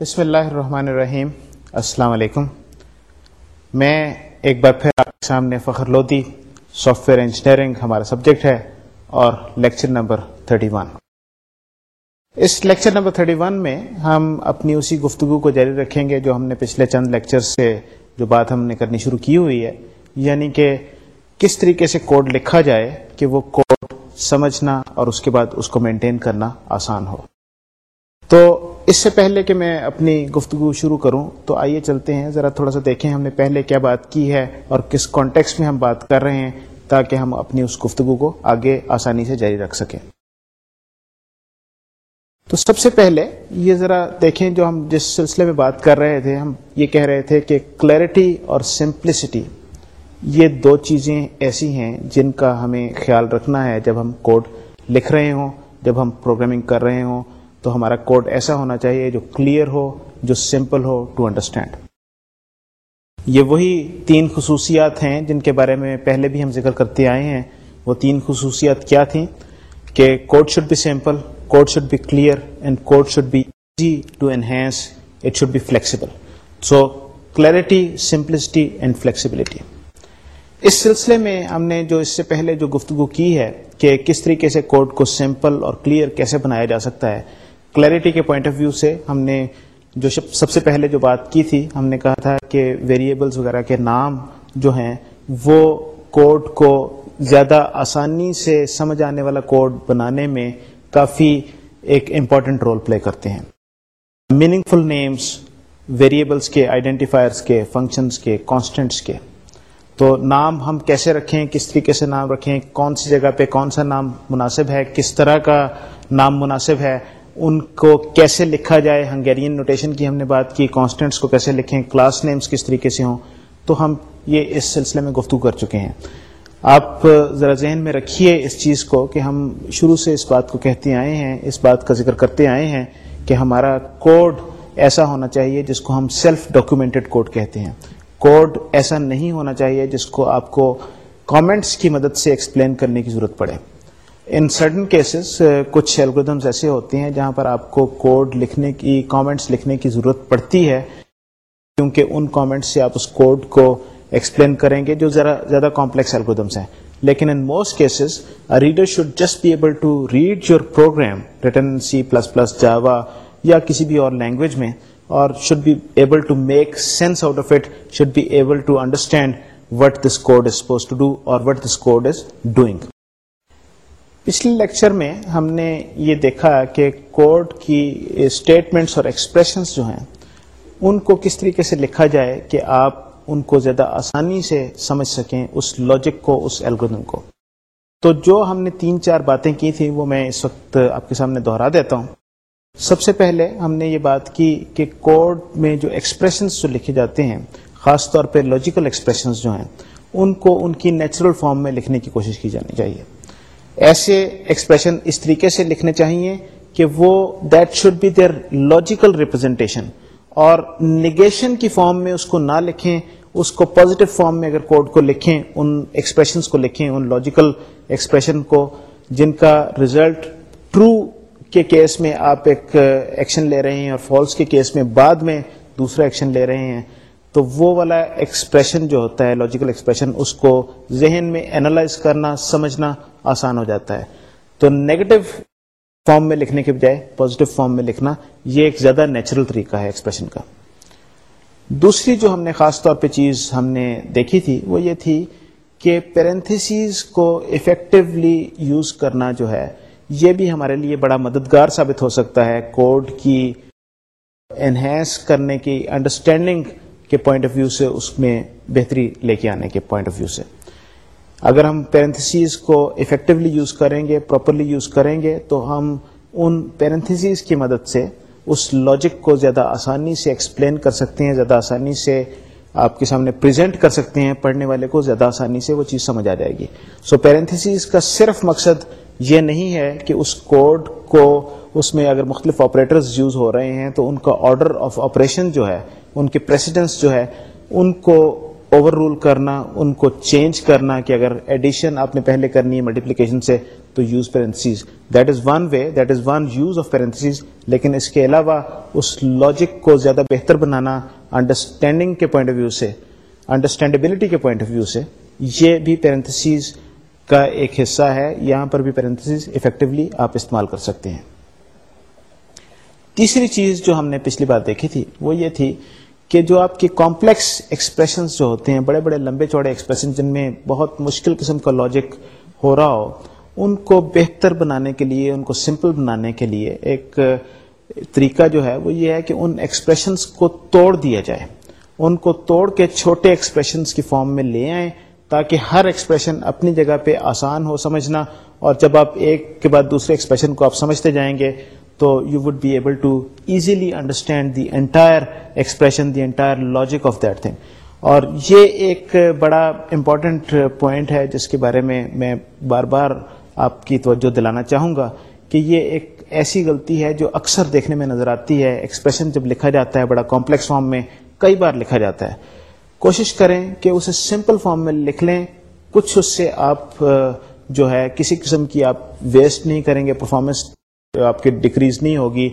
بسم اللہ الرحمن الرحیم۔ السلام علیکم۔ میں ایک بار پھر آپ کے سامنے Fakhar Lodhi software engineering ہمارا سبجیکٹ ہے اور لیکچر نمبر 31 اس لیکچر نمبر 31 میں ہم اپنی اسی گفتگو کو جاری رکھیں گے جو ہم نے پچھلے چند لیکچر سے جو بات ہم نے کرنی شروع کی ہوئی ہے۔ یعنی کہ کس طریقے سے کوڈ لکھا جائے کہ وہ کوڈ سمجھنا اور اس کے بعد اس کو مینٹین کرنا آسان ہو۔ تو اس سے پہلے کہ میں اپنی گفتگو شروع کروں، تو آئیے چلتے ہیں، ذرا تھوڑا سا دیکھیں ہم نے پہلے کیا بات کی ہے اور کس کانٹیکس میں ہم بات کر رہے ہیں تاکہ ہم اپنی اس گفتگو کو آگے آسانی سے جاری رکھ سکیں۔ تو سب سے پہلے یہ ذرا دیکھیں جو ہم جس سلسلے میں بات کر رہے تھے، ہم یہ کہہ رہے تھے کہ کلیئرٹی اور سمپلسٹی یہ دو چیزیں ایسی ہیں جن کا ہمیں خیال رکھنا ہے جب ہم کوڈ لکھ رہے ہوں، جب ہم پروگرامنگ کر رہے ہوں تو ہمارا کوڈ ایسا ہونا چاہیے جو کلیئر ہو، جو سمپل ہو ٹو انڈرسٹینڈ یہ وہی تین خصوصیات ہیں جن کے بارے میں پہلے بھی ہم ذکر کرتے آئے ہیں۔ وہ تین خصوصیات کیا تھیں؟ کہ code should be simple code should be clear and code should be easy to enhance it should be flexible so clarity simplicity and flexibility اس سلسلے میں ہم نے جو اس سے پہلے جو گفتگو کی ہے کہ کس طریقے سے کوڈ کو سمپل اور کلیئر کیسے بنایا جا سکتا ہے کلیئرٹی کے پوائنٹ آف ویو سے ہم نے جو سب سے پہلے جو بات کی تھی، ہم نے کہا تھا کہ ویریبلز وغیرہ کے نام جو ہیں، وہ کوڈ کو زیادہ آسانی سے سمجھ آنے والا کوڈ بنانے میں کافی ایک امپورٹنٹ رول پلے کرتے ہیں۔ میننگ فل نیمس ویریبلس کے آئیڈینٹیفائرس کے فنکشنس کے کانسٹنٹس کے۔ تو نام ہم کیسے رکھیں، کس طریقے سے نام رکھیں، کون سی جگہ پہ کون سا نام مناسب ہے، کس طرح کا نام مناسب ہے ان کو کیسے لکھا جائے ہنگیرین نوٹیشن کی ہم نے بات کی کانسٹنٹس کو کیسے لکھیں کلاس نیمز کس طریقے سے ہوں، تو ہم یہ اس سلسلے میں گفتگو کر چکے ہیں۔ آپ ذرا ذہن میں رکھیے اس چیز کو کہ ہم شروع سے اس بات کو کہتے آئے ہیں، اس بات کا ذکر کرتے آئے ہیں کہ ہمارا کوڈ ایسا ہونا چاہیے جس کو ہم سیلف ڈاکومینٹڈ کوڈ کہتے ہیں۔ کوڈ ایسا نہیں ہونا چاہیے جس کو آپ کو کامنٹس کی مدد سے ایکسپلین کرنے کی ضرورت پڑے۔ ان سڈن کیسز uh, کچھ الگریدمس ایسے ہوتے ہیں جہاں پر آپ کو کوڈ لکھنے کی کامنٹس لکھنے کی ضرورت پڑتی ہے، کیونکہ ان کامنٹس سے آپ اس کوڈ کو ایکسپلین کریں گے جو ذرا زیادہ کمپلیکس الگریدمس ہیں۔ لیکن in most cases reader should just be able to read your program written C plus plus Java یا کسی بھی اور لینگویج میں، اور should be able to make sense out of it should be able to understand what this code is supposed to do اور what this code is doing پچھلے lecture میں ہم نے یہ دیکھا کہ کوڈ کی اسٹیٹمنٹس اور ایکسپریشنس جو ہیں، ان کو کس طریقے سے لکھا جائے کہ آپ ان کو زیادہ آسانی سے سمجھ سکیں اس لاجک کو، اس الگوریدم کو۔ تو جو ہم نے تین چار باتیں کی تھیں، وہ میں اس وقت آپ کے سامنے دوہرا دیتا ہوں۔ سب سے پہلے ہم نے یہ بات کی کہ کوڈ میں جو ایکسپریشنس جو لکھے جاتے ہیں، خاص طور پہ لاجیکل ایکسپریشنس جو ہیں، ان کو ان کی نیچرل فارم میں لکھنے کی کوشش کی جانی چاہیے۔ ایسے ایکسپریشن اس طریقے سے لکھنے چاہیے کہ وہ that should be their logical representation اور نگیشن کی فارم میں اس کو نہ لکھیں، اس کو پازیٹو فارم میں اگر کوڈ کو لکھیں، ان ایکسپریشنس کو لکھیں، ان لاجیکل ایکسپریشن کو، جن کا ریزلٹ ٹرو کے کیس میں آپ ایک ایکشن لے رہے ہیں اور فالس کے کیس میں بعد میں دوسرا ایکشن لے رہے ہیں، تو وہ والا ایکسپریشن جو ہوتا ہے لاجیکل ایکسپریشن اس کو ذہن میں اینالائز کرنا، سمجھنا آسان ہو جاتا ہے۔ تو نیگیٹو فارم میں لکھنے کے بجائے پازیٹو فارم میں لکھنا یہ ایک زیادہ نیچرل طریقہ ہے ایکسپریشن کا۔ دوسری جو ہم نے خاص طور پہ چیز ہم نے دیکھی تھی وہ یہ تھی کہ پیرنتھسیز کو افیکٹولی یوز کرنا جو ہے یہ بھی ہمارے لیے بڑا مددگار ثابت ہو سکتا ہے کوڈ کی انہینس کرنے کی انڈرسٹینڈنگ کے پوائنٹ آف ویو سے اس میں بہتری لے کے آنے کے پوائنٹ آف ویو سے۔ اگر ہم پیرنتھسیز کو افیکٹولی یوز کریں گے پراپرلی یوز کریں گے تو ہم ان پیرنتھسیز کی مدد سے اس لاجک کو زیادہ آسانی سے ایکسپلین کر سکتے ہیں زیادہ آسانی سے آپ کے سامنے پریزنٹ کر سکتے ہیں پڑھنے والے کو زیادہ آسانی سے وہ چیز سمجھ آ جائے گی۔ سو so, پیرنتھسیز کا صرف مقصد یہ نہیں ہے کہ اس کوڈ کو اس میں اگر مختلف آپریٹرز یوز ہو رہے ہیں تو ان کا آرڈر آف آپریشن جو ہے ان کے پریسیڈنس جو ہے ان کو اوور رول کرنا، ان کو چینج کرنا کہ اگر ایڈیشن آپ نے پہلے کرنی ہے ملٹیپلیکیشن سے، تو use parentheses that is one way that is one use of parentheses لیکن اس کے علاوہ اس لاجک کو زیادہ بہتر بنانا انڈرسٹینڈنگ کے پوائنٹ آف ویو سے انڈرسٹینڈیبلٹی کے پوائنٹ آف ویو سے، یہ بھی پیرنتھسیز کا ایک حصہ ہے۔ یہاں پر بھی پیرنتھسیز افیکٹولی آپ استعمال کر سکتے ہیں۔ تیسری چیز جو ہم نے پچھلی بار دیکھی تھی، وہ یہ تھی کہ جو آپ کی کمپلیکس ایکسپریشنز جو ہوتے ہیں، بڑے بڑے لمبے چوڑے ایکسپریشن جن میں بہت مشکل قسم کا لاجک ہو رہا ہو، ان کو بہتر بنانے کے لیے، ان کو سمپل بنانے کے لیے ایک طریقہ جو ہے وہ یہ ہے کہ ان ایکسپریشنز کو توڑ دیا جائے۔ ان کو توڑ کے چھوٹے ایکسپریشنز کی فارم میں لے آئیں تاکہ ہر ایکسپریشن اپنی جگہ پہ آسان ہو سمجھنا اور جب آپ ایک کے بعد دوسرے ایکسپریشن کو آپ سمجھتے جائیں گے تو you would be able to easily understand the entire expression the entire logic of that thing اور یہ ایک بڑا امپورٹنٹ پوائنٹ ہے جس کے بارے میں میں بار بار آپ کی توجہ دلانا چاہوں گا کہ یہ ایک ایسی غلطی ہے جو اکثر دیکھنے میں نظر آتی ہے۔ ایکسپریشن جب لکھا جاتا ہے بڑا کمپلیکس فارم میں، کئی بار لکھا جاتا ہے۔ کوشش کریں کہ اسے سمپل فارم میں لکھ لیں۔ کچھ اس سے آپ جو ہے، کسی قسم کی آپ ویسٹ نہیں کریں گے پرفارمنس آپ کی ڈکریز نہیں ہوگی،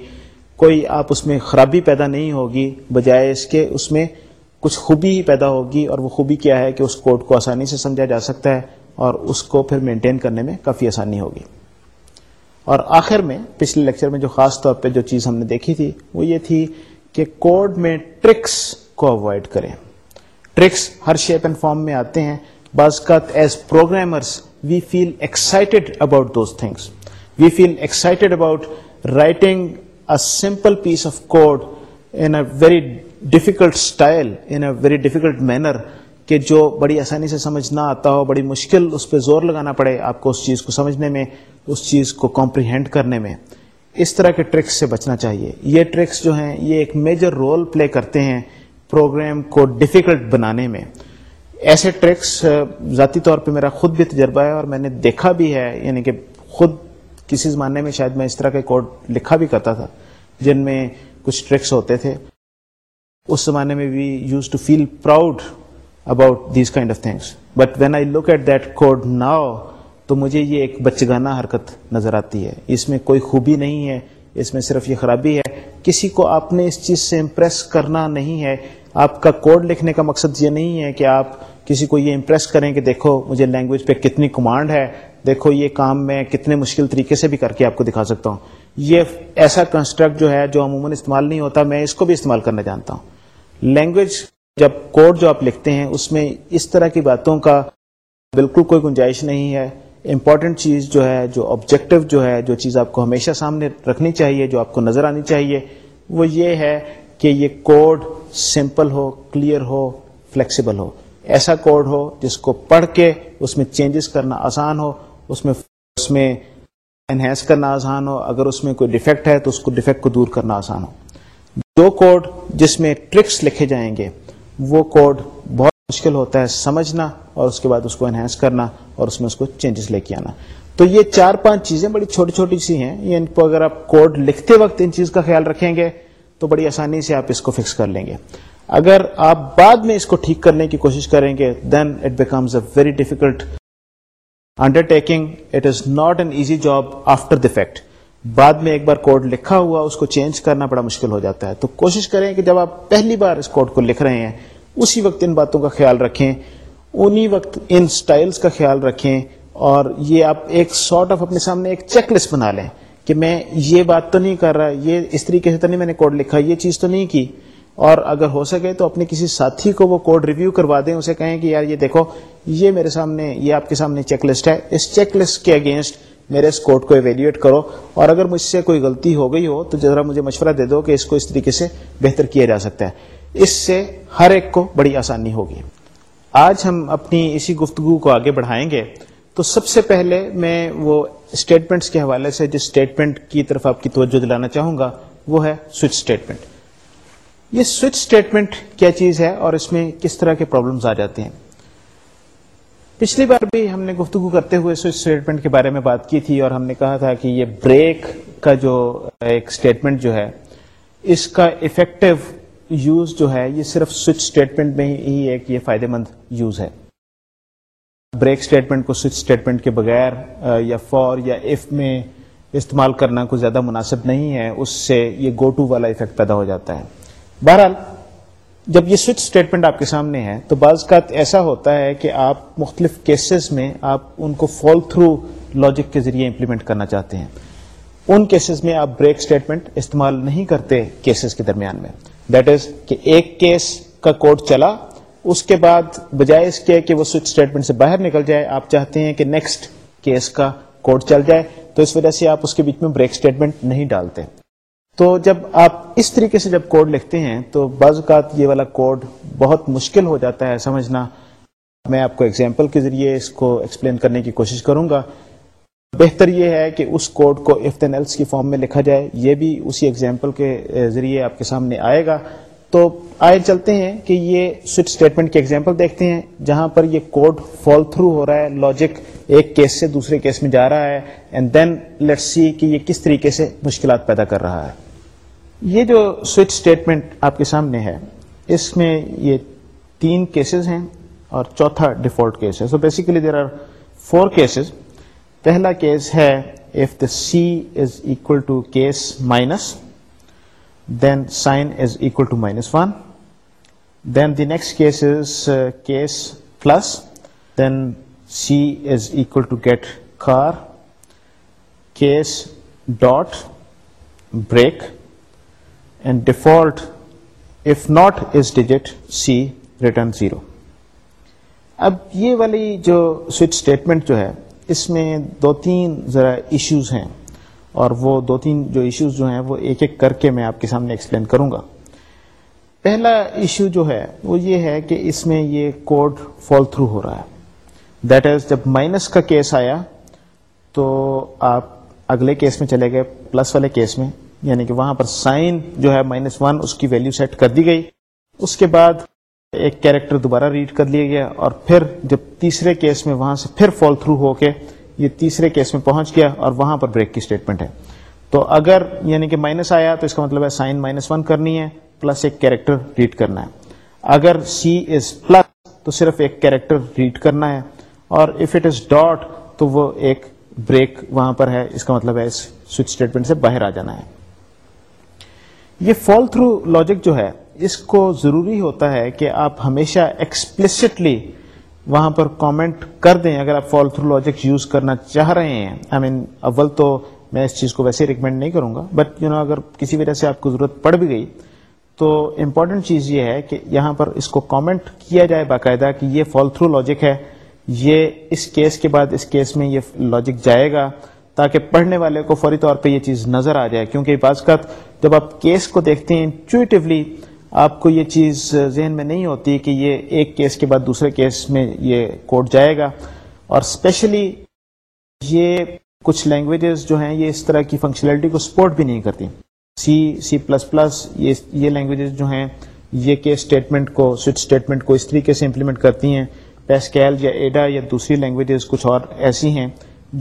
کوئی آپ اس میں خرابی پیدا نہیں ہوگی، بجائے اس کے اس میں کچھ خوبی ہی پیدا ہوگی اور وہ خوبی کیا ہے کہ اس کوڈ کو آسانی سے سمجھا جا سکتا ہے اور اس کو پھر مینٹین کرنے میں کافی آسانی ہوگی۔ اور آخر میں، پچھلے لیکچر میں جو خاص طور پہ جو چیز ہم نے دیکھی تھی، وہ یہ تھی کہ کوڈ میں ٹرکس کو اوائڈ کریں۔ ٹرکس ہر شیپ اینڈ فارم میں آتے ہیں۔ بعض کا as programmers we feel excited about those things we feel excited about writing a simple piece of code in a very difficult style in a very difficult manner کہ جو بڑی آسانی سے سمجھ نہ آتا ہو، بڑی مشکل اس پہ زور لگانا پڑے آپ کو اس چیز کو سمجھنے میں، اس چیز کو کمپریہینڈ کرنے میں۔ اس طرح کے ٹرکس سے بچنا چاہیے۔ یہ ٹرکس جو ہیں، یہ ایک میجر رول پلے کرتے ہیں پروگرام کو ڈیفیکلٹ بنانے میں۔ ایسے ٹرکس ذاتی طور پہ میرا خود بھی تجربہ ہے اور میں نے دیکھا بھی ہے یعنی کہ خود کسی زمانے میں شاید میں اس طرح کے کوڈ لکھا بھی کرتا تھا، جن میں کچھ ٹرکس ہوتے تھے۔ اس زمانے میں we used to feel proud about these kind of things but when I look at that code now, تو مجھے یہ ایک بچگانہ حرکت نظر آتی ہے۔ اس میں کوئی خوبی نہیں ہے، اس میں صرف یہ خرابی ہے۔ کسی کو آپ نے اس چیز سے امپریس کرنا نہیں ہے۔ آپ کا کوڈ لکھنے کا مقصد یہ نہیں ہے کہ آپ کسی کو یہ امپریس کریں کہ دیکھو مجھے لینگویج پہ کتنی کمانڈ ہے۔ دیکھو یہ کام میں کتنے مشکل طریقے سے بھی کر کے آپ کو دکھا سکتا ہوں۔ یہ ایسا کنسٹرکٹ جو ہے جو عموماً استعمال نہیں ہوتا، میں اس کو بھی استعمال کرنا جانتا ہوں۔ لینگویج جب کوڈ جو آپ لکھتے ہیں، اس میں اس طرح کی باتوں کا بالکل کوئی گنجائش نہیں ہے۔ امپورٹنٹ چیز جو ہے، جو آبجیکٹو جو ہے، جو چیز آپ کو ہمیشہ سامنے رکھنی چاہیے، جو آپ کو نظر آنی چاہیے، وہ یہ ہے کہ یہ کوڈ سمپل ہو کلیئر ہو فلیکسیبل ہو۔ ایسا کوڈ ہو جس کو پڑھ کے اس میں چینجز کرنا آسان ہو۔ اس میں اس میں انہینس کرنا آسان ہو۔ اگر اس میں کوئی ڈیفیکٹ ہے تو اس کو ڈیفیکٹ کو دور کرنا آسان ہو۔ جو کوڈ جس میں ٹرکس لکھے جائیں گے، وہ کوڈ بہت مشکل ہوتا ہے سمجھنا اور اس کے بعد اس کو انہینس کرنا اور اس میں اس کو چینجز لے کے آنا۔ تو یہ چار پانچ چیزیں بڑی چھوٹی چھوٹی سی ہیں۔ یہ ان کو اگر آپ کوڈ لکھتے وقت ان چیز کا خیال رکھیں گے تو بڑی آسانی سے آپ اس کو فکس کر لیں گے۔ اگر آپ بعد میں اس کو ٹھیک کرنے کی کوشش کریں گے then it becomes a very difficult undertaking it is not an easy job after the fact بعد میں ایک بار کوڈ لکھا ہوا، اس کو چینج کرنا بڑا مشکل ہو جاتا ہے۔ تو کوشش کریں کہ جب آپ پہلی بار اس کوڈ کو لکھ رہے ہیں، اسی وقت ان باتوں کا خیال رکھیں انہی وقت ان سٹائلز کا خیال رکھیں اور یہ آپ ایک سارٹ آف اپنے سامنے ایک چیک لسٹ بنا لیں کہ میں یہ بات تو نہیں کر رہا، یہ اس طریقے سے تو نہیں میں نے کوڈ لکھا، یہ چیز تو نہیں کی۔ اور اگر ہو سکے تو اپنے کسی ساتھی کو وہ کوڈ ریویو کروا دیں، اسے کہیں کہ یار یہ دیکھو، یہ میرے سامنے، یہ آپ کے سامنے چیک لسٹ ہے۔ اس چیک لسٹ کے اگینسٹ میرے اس کوڈ کو ایویلویٹ کرو۔ اور اگر مجھ سے کوئی غلطی ہو گئی ہو، تو ذرا مجھے مشورہ دے دو کہ اس کو اس طریقے سے بہتر کیا جا سکتا ہے۔ اس سے ہر ایک کو بڑی آسانی ہوگی۔ آج ہم اپنی اسی گفتگو کو آگے بڑھائیں گے۔ تو سب سے پہلے میں وہ اسٹیٹمنٹس کے حوالے سے جس اسٹیٹمنٹ کی طرف آپ کی توجہ دلانا چاہوں گا، وہ ہے سوئچ اسٹیٹمنٹ یہ سوئچ اسٹیٹمنٹ کیا چیز ہے اور اس میں کس طرح کے پرابلمس آ جاتے ہیں؟ پچھلی بار بھی ہم نے گفتگو کرتے ہوئے سوئچ اسٹیٹمنٹ کے بارے میں بات کی تھی اور ہم نے کہا تھا کہ یہ بریک کا جو ایک اسٹیٹمنٹ جو ہے، اس کا افیکٹو یوز جو ہے، یہ صرف سوئچ اسٹیٹمنٹ میں ہی ایک یہ فائدہ مند یوز ہے۔ بریک اسٹیٹمنٹ کو سوئچ اسٹیٹمنٹ کے بغیر یا فور یا ایف میں استعمال کرنا کوئی زیادہ مناسب نہیں ہے، اس سے یہ گو ٹو والا افیکٹ پیدا ہو جاتا ہے۔ بہرحال، جب یہ سوئچ اسٹیٹمنٹ آپ کے سامنے ہے، تو بعض کا ایسا ہوتا ہے کہ آپ مختلف کیسز میں آپ ان کو فال تھرو لاجک کے ذریعے امپلیمنٹ کرنا چاہتے ہیں۔ ان کیسز میں آپ بریک اسٹیٹمنٹ استعمال نہیں کرتے کیسز کے درمیان میں۔ دیٹ از کہ ایک کیس کا کوڈ چلا، اس کے بعد بجائے اس کے کہ وہ سوئچ اسٹیٹمنٹ سے باہر نکل جائے، آپ چاہتے ہیں کہ نیکسٹ کیس کا کوڈ چل جائے، تو اس وجہ سے آپ اس کے بیچ میں بریک اسٹیٹمنٹ نہیں ڈالتے۔ تو جب آپ اس طریقے سے جب کوڈ لکھتے ہیں، تو بعض اوقات یہ والا کوڈ بہت مشکل ہو جاتا ہے سمجھنا۔ میں آپ کو ایگزامپل کے ذریعے اس کو ایکسپلین کرنے کی کوشش کروں گا۔ بہتر یہ ہے کہ اس کوڈ کو اف دین ایلس کی فارم میں لکھا جائے۔ یہ بھی اسی ایگزامپل کے ذریعے آپ کے سامنے آئے گا۔ تو آئے چلتے ہیں کہ یہ سوئچ اسٹیٹمنٹ کے ایگزامپل دیکھتے ہیں، جہاں پر یہ کوڈ فال تھرو ہو رہا ہے۔ لاجک ایک کیس سے دوسرے کیس میں جا رہا ہے۔ اینڈ دین لیٹ سی کہ یہ کس طریقے سے مشکلات پیدا کر رہا ہے۔ یہ جو سوئچ اسٹیٹمنٹ آپ کے سامنے ہے، اس میں یہ تین کیسز ہیں اور چوتھا ڈیفالٹ کیس ہے۔ So basically there are four cases پہلا کیس ہے if the C is equal to case minus then sign is equal to minus one then the next case is case plus then C is equal to get char case dot break and default if not is digit C return zero اب یہ والی جو switch statement جو ہے، اس میں دو تین ذرا issues ہیں اور وہ دو تین جو ایشوز جو ہیں، وہ ایک ایک کر کے میں آپ کے سامنے ایکسپلین کروں گا۔ پہلا ایشو جو ہے، وہ یہ ہے کہ اس میں یہ کوڈ فال تھرو ہو رہا ہے۔ دیٹ از جب مائنس کا کیس آیا، تو آپ اگلے کیس میں چلے گئے پلس والے کیس میں۔ یعنی کہ وہاں پر سائن جو ہے مائنس ون اس کی ویلو سیٹ کر دی گئی۔ اس کے بعد ایک کیریکٹر دوبارہ ریڈ کر لیا گیا اور پھر جب تیسرے کیس میں وہاں سے پھر فال تھرو ہو کے یہ تیسرے کیس میں پہنچ گیا اور وہاں پر بریک کی اسٹیٹمنٹ ہے۔ تو اگر یعنی کہ مائنس آیا تو اس کا مطلب ہے سائن مائنس ون کرنی ہے پلس ایک کیریکٹر ریڈ کرنا ہے۔ اگر سی از پلس تو صرف ایک کیریکٹر ریڈ کرنا ہے اور اف اٹ از ڈاٹ تو وہ ایک بریک وہاں پر ہے۔ اس کا مطلب ہے اس سوئچ اسٹیٹمنٹ سے باہر آ جانا ہے۔ یہ فال تھرو لاجک جو ہے، اس کو ضروری ہوتا ہے کہ آپ ہمیشہ ایکسپلسٹلی وہاں پر کامنٹ کر دیں، اگر آپ فال تھرو لاجک یوز کرنا چاہ رہے ہیں۔ آئی مین اول تو میں اس چیز کو ویسے ریکمینڈ نہیں کروں گا بٹ یو نو اگر کسی وجہ سے آپ کو ضرورت پڑ بھی گئی، تو امپورٹنٹ چیز یہ ہے کہ یہاں پر اس کو کامنٹ کیا جائے باقاعدہ کہ یہ فال تھرو لاجک ہے، یہ اس کیس کے بعد اس کیس میں یہ لاجک جائے گا۔ تاکہ پڑھنے والے کو فوری طور پہ یہ چیز نظر آ جائے۔ کیونکہ بعض کا جب آپ کیس کو دیکھتے ہیں انٹویٹیولی آپ کو یہ چیز ذہن میں نہیں ہوتی کہ یہ ایک کیس کے بعد دوسرے کیس میں یہ کوڈ جائے گا۔ اور اسپیشلی یہ کچھ لینگویجز جو ہیں یہ اس طرح کی فنکشنلٹی کو سپورٹ بھی نہیں کرتی۔ سی سی پلس پلس یہ لینگویجز جو ہیں یہ کیس اسٹیٹمنٹ کو سوئچ اسٹیٹمنٹ کو اس طریقے سے امپلیمنٹ کرتی ہیں۔ پیسکیل یا ایڈا یا دوسری لینگویجز کچھ اور ایسی ہیں۔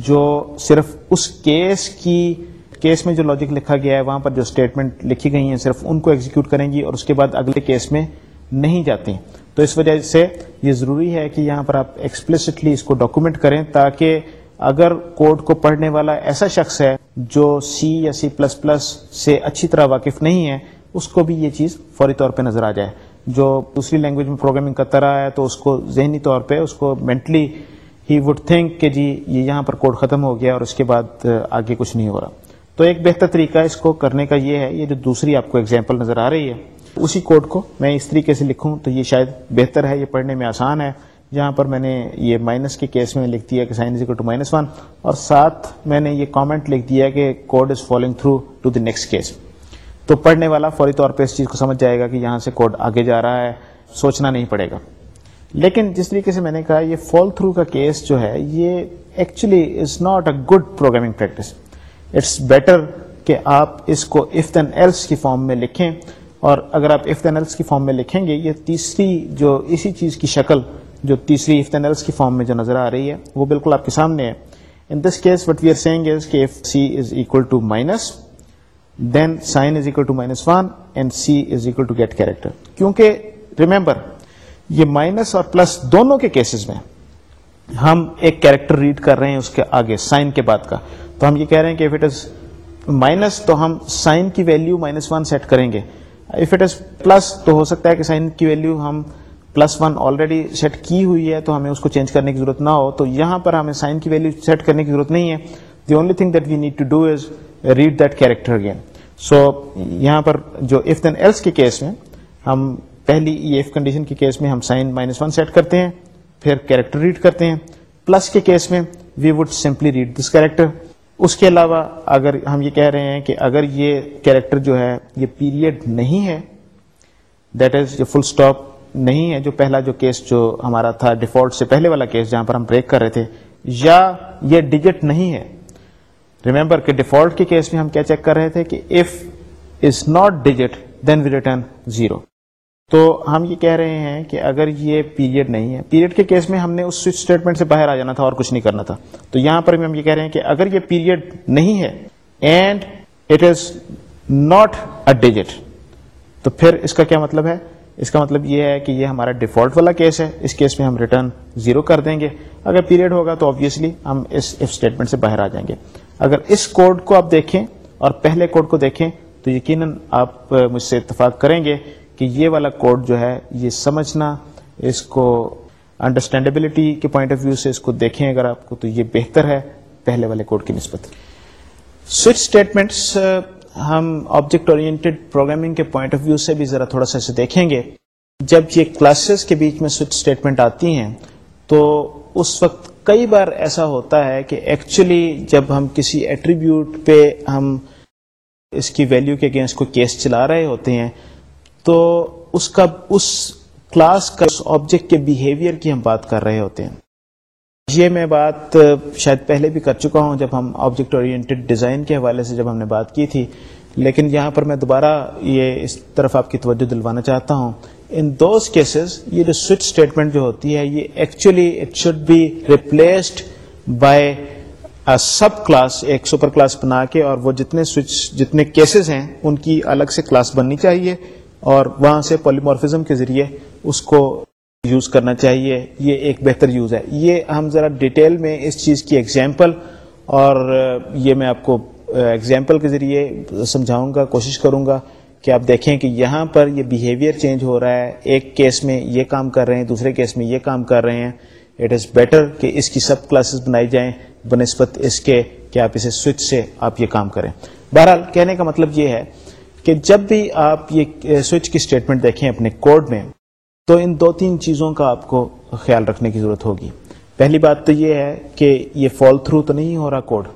جو صرف اس کیس کی کیس میں جو لاجک لکھا گیا ہے، وہاں پر جو اسٹیٹمنٹ لکھی گئی ہیں، صرف ان کو ایگزیکیوٹ کریں گی اور اس کے بعد اگلے کیس میں نہیں جاتی تو اس وجہ سے یہ ضروری ہے کہ یہاں پر آپ ایکسپلسٹلی اس کو ڈاکومنٹ کریں تاکہ اگر کوڈ کو پڑھنے والا ایسا شخص ہے جو سی یا سی پلس پلس سے اچھی طرح واقف نہیں ہے، اس کو بھی یہ چیز فوری طور پہ نظر آ جائے۔ جو دوسری لینگویج میں پروگرامنگ کرتا رہا ہے تو اس کو ذہنی طور پہ، اس کو مینٹلی ہی وڈ تھنک کہ جی یہ یہاں پر کوڈ ختم ہو گیا اور اس کے بعد آگے کچھ نہیں ہو رہا۔ تو ایک بہتر طریقہ اس کو کرنے کا یہ ہے، یہ جو دوسری آپ کو ایگزامپل نظر آ رہی ہے، اسی کوڈ کو میں اس طریقے سے لکھوں تو یہ شاید بہتر ہے، یہ پڑھنے میں آسان ہے۔ جہاں پر میں نے یہ مائنس کے کیس میں لکھ دیا کہ سائن ٹو مائنس ون اور ساتھ میں نے یہ کامنٹ لکھ دیا کہ code is following through to the next case تو پڑھنے والا فوری طور پہ اس چیز کو سمجھ جائے گا کہ یہاں سے کوڈ آگے جا رہا ہے، سوچنا نہیں پڑے گا۔ لیکن جس طریقے سے میں نے کہا، یہ فال تھرو کا کیس جو ہے، یہ actually is not a good programming practice it's better کہ آپ اس کو اف دین ایلس کی فارم میں لکھیں اور اگر آپ اف دین ایلس کی فارم میں لکھیں گے، یہ تیسری جو اسی چیز کی شکل، جو تیسری اف دین ایلس کی فارم میں جو نظر آ رہی ہے، وہ بالکل آپ کے سامنے ہے۔ In this case what we are seeing is کہ C is equal to minus then sign is equal to minus one and C is equal to get character کیونکہ ریمبر یہ مائنس اور پلس دونوں کے کیسز میں ہم ایک character red کر رہے ہیں اس کے آگے سائن کے بعد کا۔ تو ہم یہ کہہ رہے ہیں کہ اف اٹ از مائنس تو ہم سائن کی ویلو مائنس ون سیٹ کریں گے۔ اف اٹ از پلس تو ہو سکتا ہے کہ سائن کی ویلو ہم پلس ون آلریڈی سیٹ کی ہوئی ہے تو ہمیں اس کو چینج کرنے کی ضرورت نہ ہو۔ تو یہاں پر ہمیں سائن کی ویلو سیٹ کرنے کی ضرورت نہیں ہے۔ The only thing that we need to do is read that character again so یہاں پر جو اف دین ایلس کے کیس میں ہم پہلی ایف کنڈیشن کے کیس میں ہم سائن مائنس ون سیٹ کرتے ہیں، پھر کیریکٹر ریڈ کرتے ہیں. پلس کے کیس میں we would simply read this character اس کے علاوہ اگر ہم یہ کہہ رہے ہیں کہ اگر یہ کیریکٹر جو ہے، یہ پیریڈ نہیں ہے دیٹ از یہ فل اسٹاپ نہیں ہے، جو پہلا جو کیس جو ہمارا تھا ڈیفالٹ سے پہلے والا کیس جہاں پر ہم بریک کر رہے تھے، یا یہ ڈیجٹ نہیں ہے. ریمبر کہ ڈیفالٹ کے کیس میں ہم کیا چیک کر رہے تھے کہ if is not digit then we return zero تو ہم یہ کہہ رہے ہیں کہ اگر یہ پیریڈ نہیں ہے پیریڈ کے کیس میں ہم نے اس سوئچ اسٹیٹمنٹ سے باہر آ جانا تھا اور کچھ نہیں کرنا تھا۔ تو یہاں پر بھی ہم یہ کہہ رہے ہیں کہ اگر یہ پیریڈ نہیں ہے and it is not a digit تو پھر اس کا کیا مطلب ہے؟ اس کا مطلب یہ ہے کہ یہ ہمارا ڈیفالٹ والا کیس ہے۔ اس کیس میں ہم ریٹرن زیرو کر دیں گے۔ اگر پیریڈ ہوگا تو آبویسلی ہم اس اف اسٹیٹمنٹ سے باہر آ جائیں گے۔ اگر اس کوڈ کو آپ دیکھیں اور پہلے کوڈ کو دیکھیں تو یقیناً آپ مجھ سے اتفاق کریں گے کہ یہ والا کوڈ جو ہے یہ سمجھنا، اس کو انڈرسٹینڈیبلٹی کے پوائنٹ آف ویو سے اس کو دیکھیں اگر آپ کو تو یہ بہتر ہے پہلے والے کوڈ کی نسبت۔ سوئچ اسٹیٹمنٹس ہم آبجیکٹ اورینٹیڈ پروگرامنگ کے پوائنٹ آف ویو سے بھی ذرا تھوڑا سا اسے دیکھیں گے۔ جب یہ کلاسز کے بیچ میں سوئچ اسٹیٹمنٹ آتی ہیں، تو اس وقت کئی بار ایسا ہوتا ہے کہ ایکچولی جب ہم کسی ایٹریبیوٹ پہ ہم اس کی ویلیو کے اگینسٹ کو کیس چلا رہے ہوتے ہیں تو اس کا اس کلاس کا اس آبجیکٹ کے بیہیویئر کی ہم بات کر رہے ہوتے ہیں۔ یہ میں بات شاید پہلے بھی کر چکا ہوں جب ہم آبجیکٹ اورینٹیڈ ڈیزائن کے حوالے سے جب ہم نے بات کی تھی۔ لیکن یہاں پر میں دوبارہ یہ اس طرف آپ کی توجہ دلوانا چاہتا ہوں۔ ان دوز کیسز یہ جو سوئچ اسٹیٹمنٹ جو ہوتی ہے، یہ actually it should be replaced by subclass ایک سپر کلاس بنا کے، اور وہ جتنے سوئچ جتنے کیسز ہیں، ان کی الگ سے کلاس بننی چاہیے۔ اور وہاں سے پولیمورفزم کے ذریعے اس کو یوز کرنا چاہیے۔ یہ ایک بہتر یوز ہے۔ یہ ہم ذرا ڈیٹیل میں اس چیز کی ایگزامپل اور یہ میں آپ کو ایگزامپل کے ذریعے سمجھاؤں گا، کوشش کروں گا کہ آپ دیکھیں کہ یہاں پر یہ بیہیویئر چینج ہو رہا ہے۔ ایک کیس میں یہ کام کر رہے ہیں، دوسرے کیس میں یہ کام کر رہے ہیں۔ اٹ از بیٹر کہ اس کی سب کلاسز بنائی جائیں۔ بنسبت اس کے کہ آپ اسے سوئچ سے آپ یہ کام کریں۔ بہرحال کہنے کا مطلب یہ ہے کہ جب بھی آپ یہ سوئچ کی اسٹیٹمنٹ دیکھیں اپنے کوڈ میں، تو ان دو تین چیزوں کا آپ کو خیال رکھنے کی ضرورت ہوگی۔ پہلی بات تو یہ ہے کہ یہ فال تھرو تو نہیں ہو رہا کوڈ۔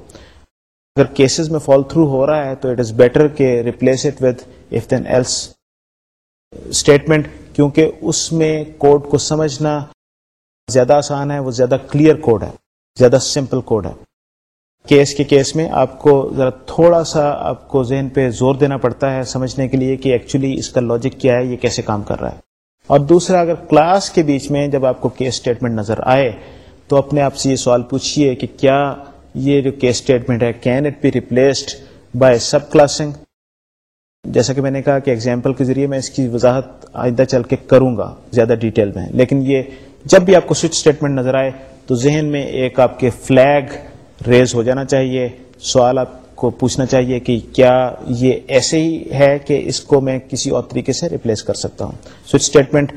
اگر کیسز میں فال تھرو ہو رہا ہے، تو اٹ از بیٹر کہ replace it with if then else statement کیونکہ اس میں کوڈ کو سمجھنا زیادہ آسان ہے، وہ زیادہ کلیئر کوڈ ہے، زیادہ سمپل کوڈ ہے۔ کیس کے کیس میں آپ کو ذرا تھوڑا سا آپ کو ذہن پہ زور دینا پڑتا ہے سمجھنے کے لیے کہ ایکچولی اس کا لاجک کیا ہے، یہ کیسے کام کر رہا ہے۔ اور دوسرا، اگر کلاس کے بیچ میں جب آپ کو کیس اسٹیٹمنٹ نظر آئے، تو اپنے آپ سے یہ سوال پوچھیے کہ کیا یہ جو کیس اسٹیٹمنٹ ہے can it be replaced by subclassing جیسا کہ میں نے کہا کہ ایگزامپل کے ذریعے میں اس کی وضاحت آئندہ چل کے کروں گا زیادہ ڈیٹیل میں۔ لیکن یہ جب بھی آپ کو سوئچ اسٹیٹمنٹ نظر آئے، تو ذہن میں ایک آپ کے فلیگ ریز ہو جانا چاہیے، سوال آپ کو پوچھنا چاہیے کہ کیا یہ ایسے ہی ہے کہ اس کو میں کسی اور طریقے سے ریپلیس کر سکتا ہوں؟ سوئچ اسٹیٹمنٹ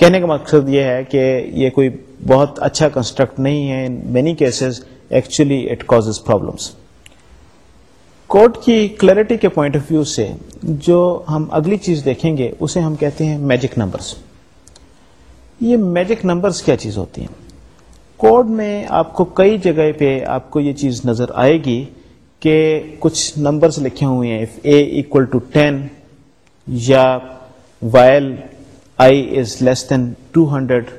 کہنے کا مقصد یہ ہے کہ یہ کوئی بہت اچھا کنسٹرکٹ نہیں ہے in many cases actually it cause problems code کی کلیئرٹی کے پوائنٹ آف ویو سے جو ہم اگلی چیز دیکھیں گے، اسے ہم کہتے ہیں میجک نمبرس یہ میجک نمبرس کیا چیز ہوتی ہیں؟ کوڈ میں آپ کو کئی جگہ پہ آپ کو یہ چیز نظر آئے گی کہ کچھ نمبرز لکھے ہوئے ہیں. اے اکول ٹو ٹین یا while I is less than two hundred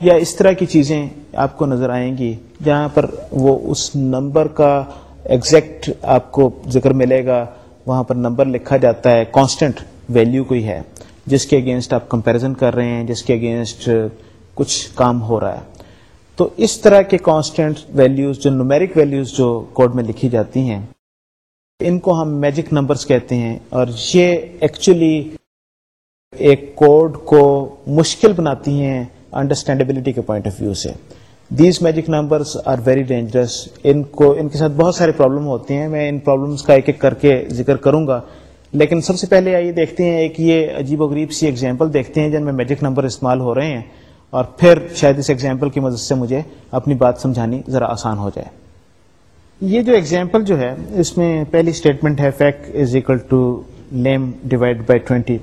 یا اس طرح کی چیزیں آپ کو نظر آئیں گی. جہاں پر وہ اس نمبر کا ایگزیکٹ آپ کو ذکر ملے گا. وہاں پر نمبر لکھا جاتا ہے. کانسٹنٹ ویلیو کوئی ہے. جس کے اگینسٹ آپ کمپیرزن کر رہے ہیں. جس کے اگینسٹ کچھ کام ہو رہا ہے. تو اس طرح کے کانسٹینٹ ویلیوز جو نومیرک ویلیوز جو کوڈ میں لکھی جاتی ہیں، ان کو ہم میجک نمبرز کہتے ہیں اور یہ ایکچولی ایک کوڈ کو مشکل بناتی ہیں انڈرسٹینڈیبلٹی کے پوائنٹ آف ویو سے۔ These magic numbers are very dangerous ان کو، ان کے ساتھ بہت سارے پرابلم ہوتے ہیں۔ میں ان پرابلمس کا ایک ایک کر کے ذکر کروں گا۔ لیکن سب سے پہلے آئیے دیکھتے ہیں، ایک یہ عجیب و غریب سی ایگزامپل دیکھتے ہیں جن میں میجک نمبر استعمال ہو رہے ہیں۔ اور پھر شاید اس ایگزامپل کی مدد سے مجھے اپنی بات سمجھانی ذرا آسان ہو جائے۔ یہ جو ایگزامپل جو ہے، اس میں پہلی اسٹیٹمنٹ ہے fac is equal to lim divide by twenty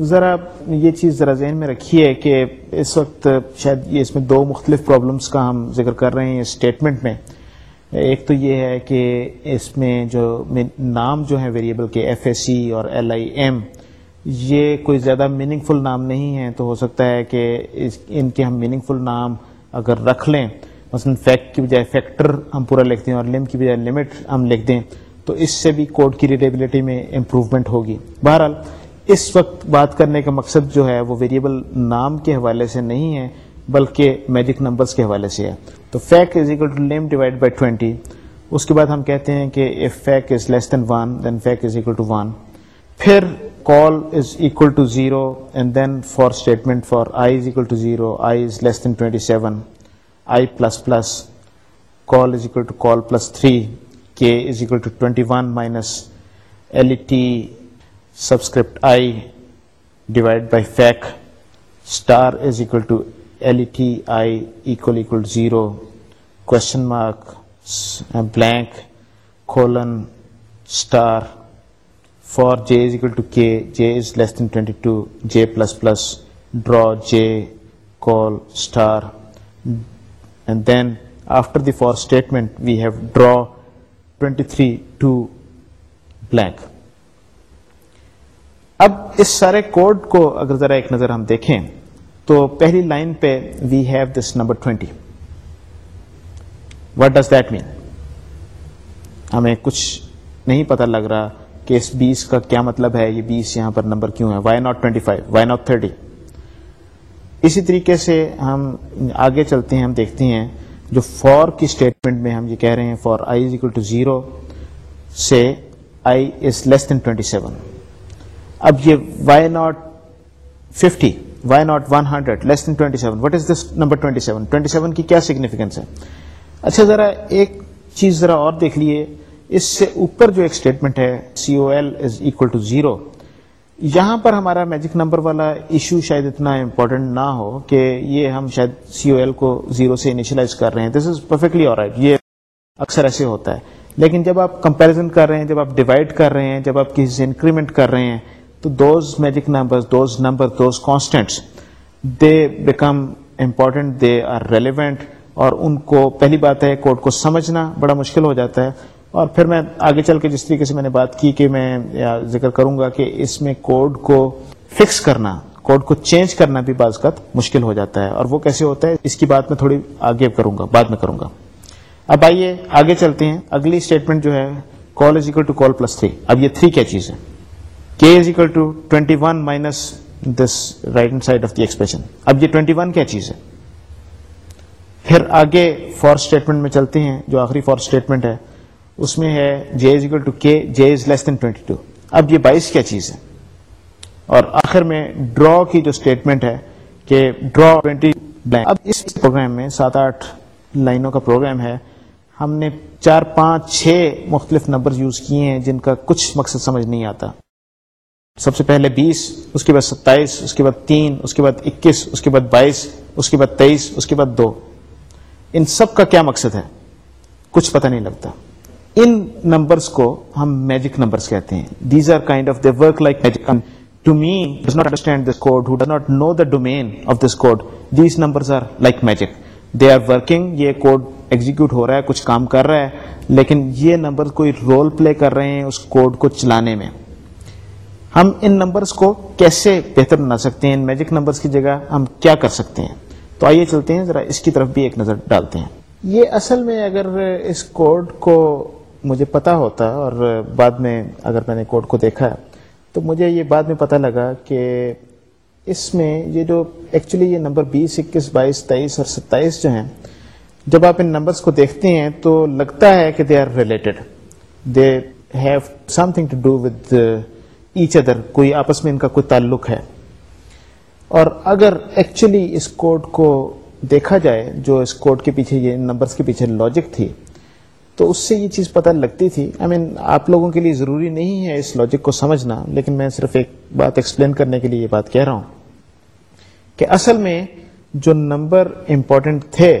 ذرا یہ چیز ذرا ذہن میں رکھیے کہ اس وقت شاید یہ اس میں دو مختلف پرابلمس کا ہم ذکر کر رہے ہیں اسٹیٹمنٹ میں۔ ایک تو یہ ہے کہ اس میں جو نام جو ہیں ویریبل کے ایف اے سی اور ایل آئی ایم یہ کوئی زیادہ میننگ فل نام نہیں ہے، تو ہو سکتا ہے کہ ان کے ہم میننگ فل نام اگر رکھ لیں، مثلا فیکٹ کی بجائے فیکٹر ہم پورا لکھ دیں اور لم کی بجائے لمٹ ہم لکھ دیں، تو اس سے بھی کوڈ کی ریڈیبلٹی میں امپروومنٹ ہوگی۔ بہرحال، اس وقت بات کرنے کا مقصد جو ہے، وہ ویریبل نام کے حوالے سے نہیں ہے، بلکہ میجک نمبرز کے حوالے سے ہے۔ تو fac is equal to lim divide by twenty اس کے بعد ہم کہتے ہیں کہ if fac is less than one then fac is equal to one پھر col is equal to zero and then for statement for I is equal to zero I is less than twenty seven I plus plus col is equal to col plus three K is equal to twenty one minus L E T subscript I divide by fac star is equal to L T I equal equal zero question mark blank colon star for J is equal to K J is less than twenty two J plus plus draw J col star and then after the for statement we have draw twenty three two blank اب اس سارے code کو اگر ذرا ایک نظر ہم دیکھیں، تو پہلی لائن پہ we have this number twenty what does that mean ہمیں کچھ نہیں پتہ لگ رہا کہ اس بیس کا کیا مطلب ہے؟ یہ بیس یہاں پر نمبر کیوں ہے؟ Why not twenty five why not thirty اسی طریقے سے ہم آگے چلتے ہیں، ہم دیکھتے ہیں جو فور کی اسٹیٹمنٹ میں ہم یہ کہہ رہے ہیں for I is equal to zero سے I is less than twenty seven اب یہ why not fifty why not one hundred less than twenty seven what is this number twenty seven twenty seven کی کیا significance ہے؟ اچھا ذرا ایک چیز ذرا اور دیکھ لیے۔ اس سے اوپر جو ایک اسٹیٹمنٹ ہے C O L is equal to zero یہاں پر ہمارا میجک نمبر والا ایشو شاید اتنا امپورٹنٹ نہ ہو کہ یہ ہم شاید سی او ایل کو زیرو سے انیشلائز کر رہے ہیں. دس از پرفیکٹلی اور یہ اکثر ایسے ہوتا ہے. لیکن جب آپ کمپیرزن کر رہے ہیں، جب آپ ڈیوائڈ کر رہے ہیں، جب آپ کسی سے انکریمنٹ کر رہے ہیں، تو those magic number those number those constants they become important they are relevant اور ان کو پہلی بات ہے کوڈ کو سمجھنا بڑا مشکل ہو جاتا ہے. اور پھر میں آگے چل کے جس طریقے سے میں نے بات کی کہ میں ذکر کروں گا کہ اس میں کوڈ کو فکس کرنا، کوڈ کو چینج کرنا بھی بعض کا مشکل ہو جاتا ہے اور وہ کیسے ہوتا ہے، اس کی بات میں تھوڑی آگے کروں گا، بعد میں کروں گا۔ اب آئیے آگے چلتے ہیں۔ اگلی اسٹیٹمنٹ جو ہے col is equal to col plus three اب یہ تھری کیا چیز ہے؟ K is equal to 21 minus this right hand side of the expression اب یہ 21 کیا چیز ہے؟ پھر آگے فور اسٹیٹمنٹ میں چلتے ہیں، جو آخری فور اسٹیٹمنٹ ہے۔ اس میں ہے جے is equal to K J is less than twenty to اب یہ بائیس کیا چیز ہے؟ اور آخر میں ڈرا کی جو اسٹیٹمنٹ ہے کہ ڈرا ٹوینٹی اب اس پروگرام میں سات آٹھ لائنوں کا پروگرام ہے، ہم نے چار پانچ چھ مختلف نمبر یوز کیے ہیں جن کا کچھ مقصد سمجھ نہیں آتا۔ سب سے پہلے بیس، اس کے بعد ستائیس، اس کے بعد تین، اس کے بعد اکیس، اس کے بعد بائیس، اس کے بعد تیئیس، اس کے بعد دو۔ ان سب کا کیا مقصد ہے؟ کچھ پتہ نہیں لگتا۔ ان نمبرس کو ہم میجک نمبرس کہتے ہیں. These are kind of the work like magic to me does not understand this code who does not know the domain of this code these numbers are like magic they are working یہ code execute ہو رہا ہے، کچھ کام کر رہا ہے، لیکن یہ نمبر کوئی رول پلے کر رہے ہیں اس کوڈ کو چلانے میں. ہم ان نمبرز کو کیسے بہتر بنا سکتے ہیں؟ ان میجک نمبرز کی جگہ ہم کیا کر سکتے ہیں؟ تو آئیے چلتے ہیں، ذرا اس کی طرف بھی ایک نظر ڈالتے ہیں. یہ اصل میں اگر اس کوڈ کو مجھے پتا ہوتا اور بعد میں اگر میں نے کوڈ کو دیکھا تو مجھے یہ بعد میں پتا لگا کہ اس میں یہ جو ایکچولی یہ نمبر بیس، اکیس، بائیس، تیئیس اور ستائیس جو ہیں، جب آپ ان نمبرز کو دیکھتے ہیں تو لگتا ہے کہ they are related they have something to do with each other کوئی آپس میں ان کا کوئی تعلق ہے۔ اور اگر ایکچولی اس کوڈ کو دیکھا جائے، جو اس کوڈ کے پیچھے، یہ نمبرس کے پیچھے لاجک تھی تو اس سے یہ چیز پتہ لگتی تھی۔ آئی مین آپ لوگوں کے لیے ضروری نہیں ہے اس لاجک کو سمجھنا، لیکن میں صرف ایک بات ایکسپلین کرنے کے لیے یہ بات کہہ رہا ہوں کہ اصل میں جو نمبر امپورٹنٹ تھے،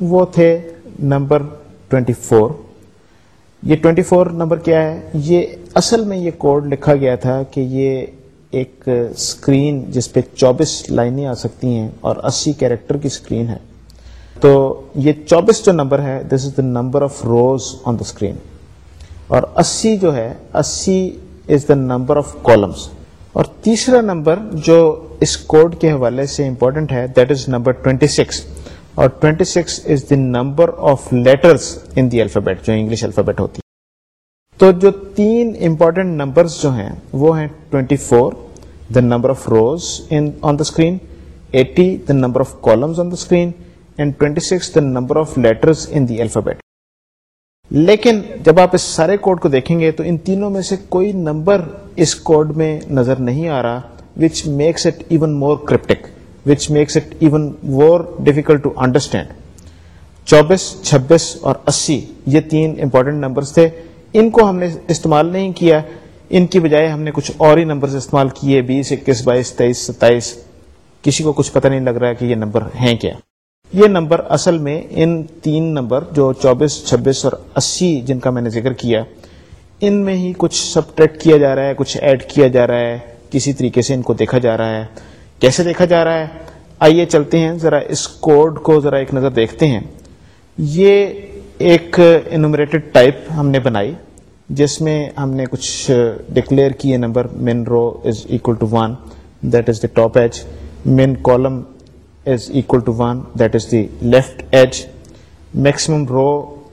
وہ تھے نمبر 24 یہ 24 نمبر کیا ہے؟ یہ اصل میں یہ کوڈ لکھا گیا تھا کہ یہ ایک اسکرین جس پہ چوبیس لائنیں آ سکتی ہیں اور اسی کیریکٹر کی اسکرین ہے۔ تو یہ چوبیس جو نمبر ہے this is the number of rows on the screen اور اسی جو ہے، اسی is the number of columns اور تیسرا نمبر جو اس کوڈ کے حوالے سے امپورٹنٹ ہے دیٹ از نمبر 26 اور 26 is the number of letters in the alphabet جو انگلش الفابیٹ ہوتی ہے۔ تو جو تین امپورٹنٹ نمبرز جو ہیں، وہ ہیں 24 the number of rows on the screen 80 the number of columns on the screen and 26 the number of letters in the alphabet لیکن جب آپ اس سارے کوڈ کو دیکھیں گے تو ان تینوں میں سے کوئی نمبر اس کوڈ میں نظر نہیں آ رہا which makes it even more cryptic which makes it even more difficult to understand چوبیس، چھبیس اور اسی، یہ تین امپورٹنٹ نمبرس تھے۔ ان کو ہم نے استعمال نہیں کیا، ان کی بجائے ہم نے کچھ اور ہی نمبر استعمال کیے، بیس، اکیس، بائیس، تیئیس، ستائیس۔ کسی کو کچھ پتہ نہیں لگ رہا کہ یہ نمبر ہیں کیا۔ یہ نمبر اصل میں ان تین نمبر جو چوبیس، چھبیس اور اسی جن کا میں نے ذکر کیا، ان میں ہی کچھ سبٹریکٹ کیا جا رہا ہے، کچھ ایڈ کیا جا رہا ہے، کسی طریقے سے ان کو دیکھا جا رہا ہے۔ کیسے دیکھا جا رہا ہے؟ آئیے چلتے ہیں، ذرا اس کوڈ کو ذرا ایک نظر دیکھتے ہیں۔ یہ ایک انومریٹڈ ٹائپ ہم نے بنائی، جس میں ہم نے کچھ ڈکلیئر کیے، number min row is equal to one that is the top edge min column is equal to one that is the left edge maximum row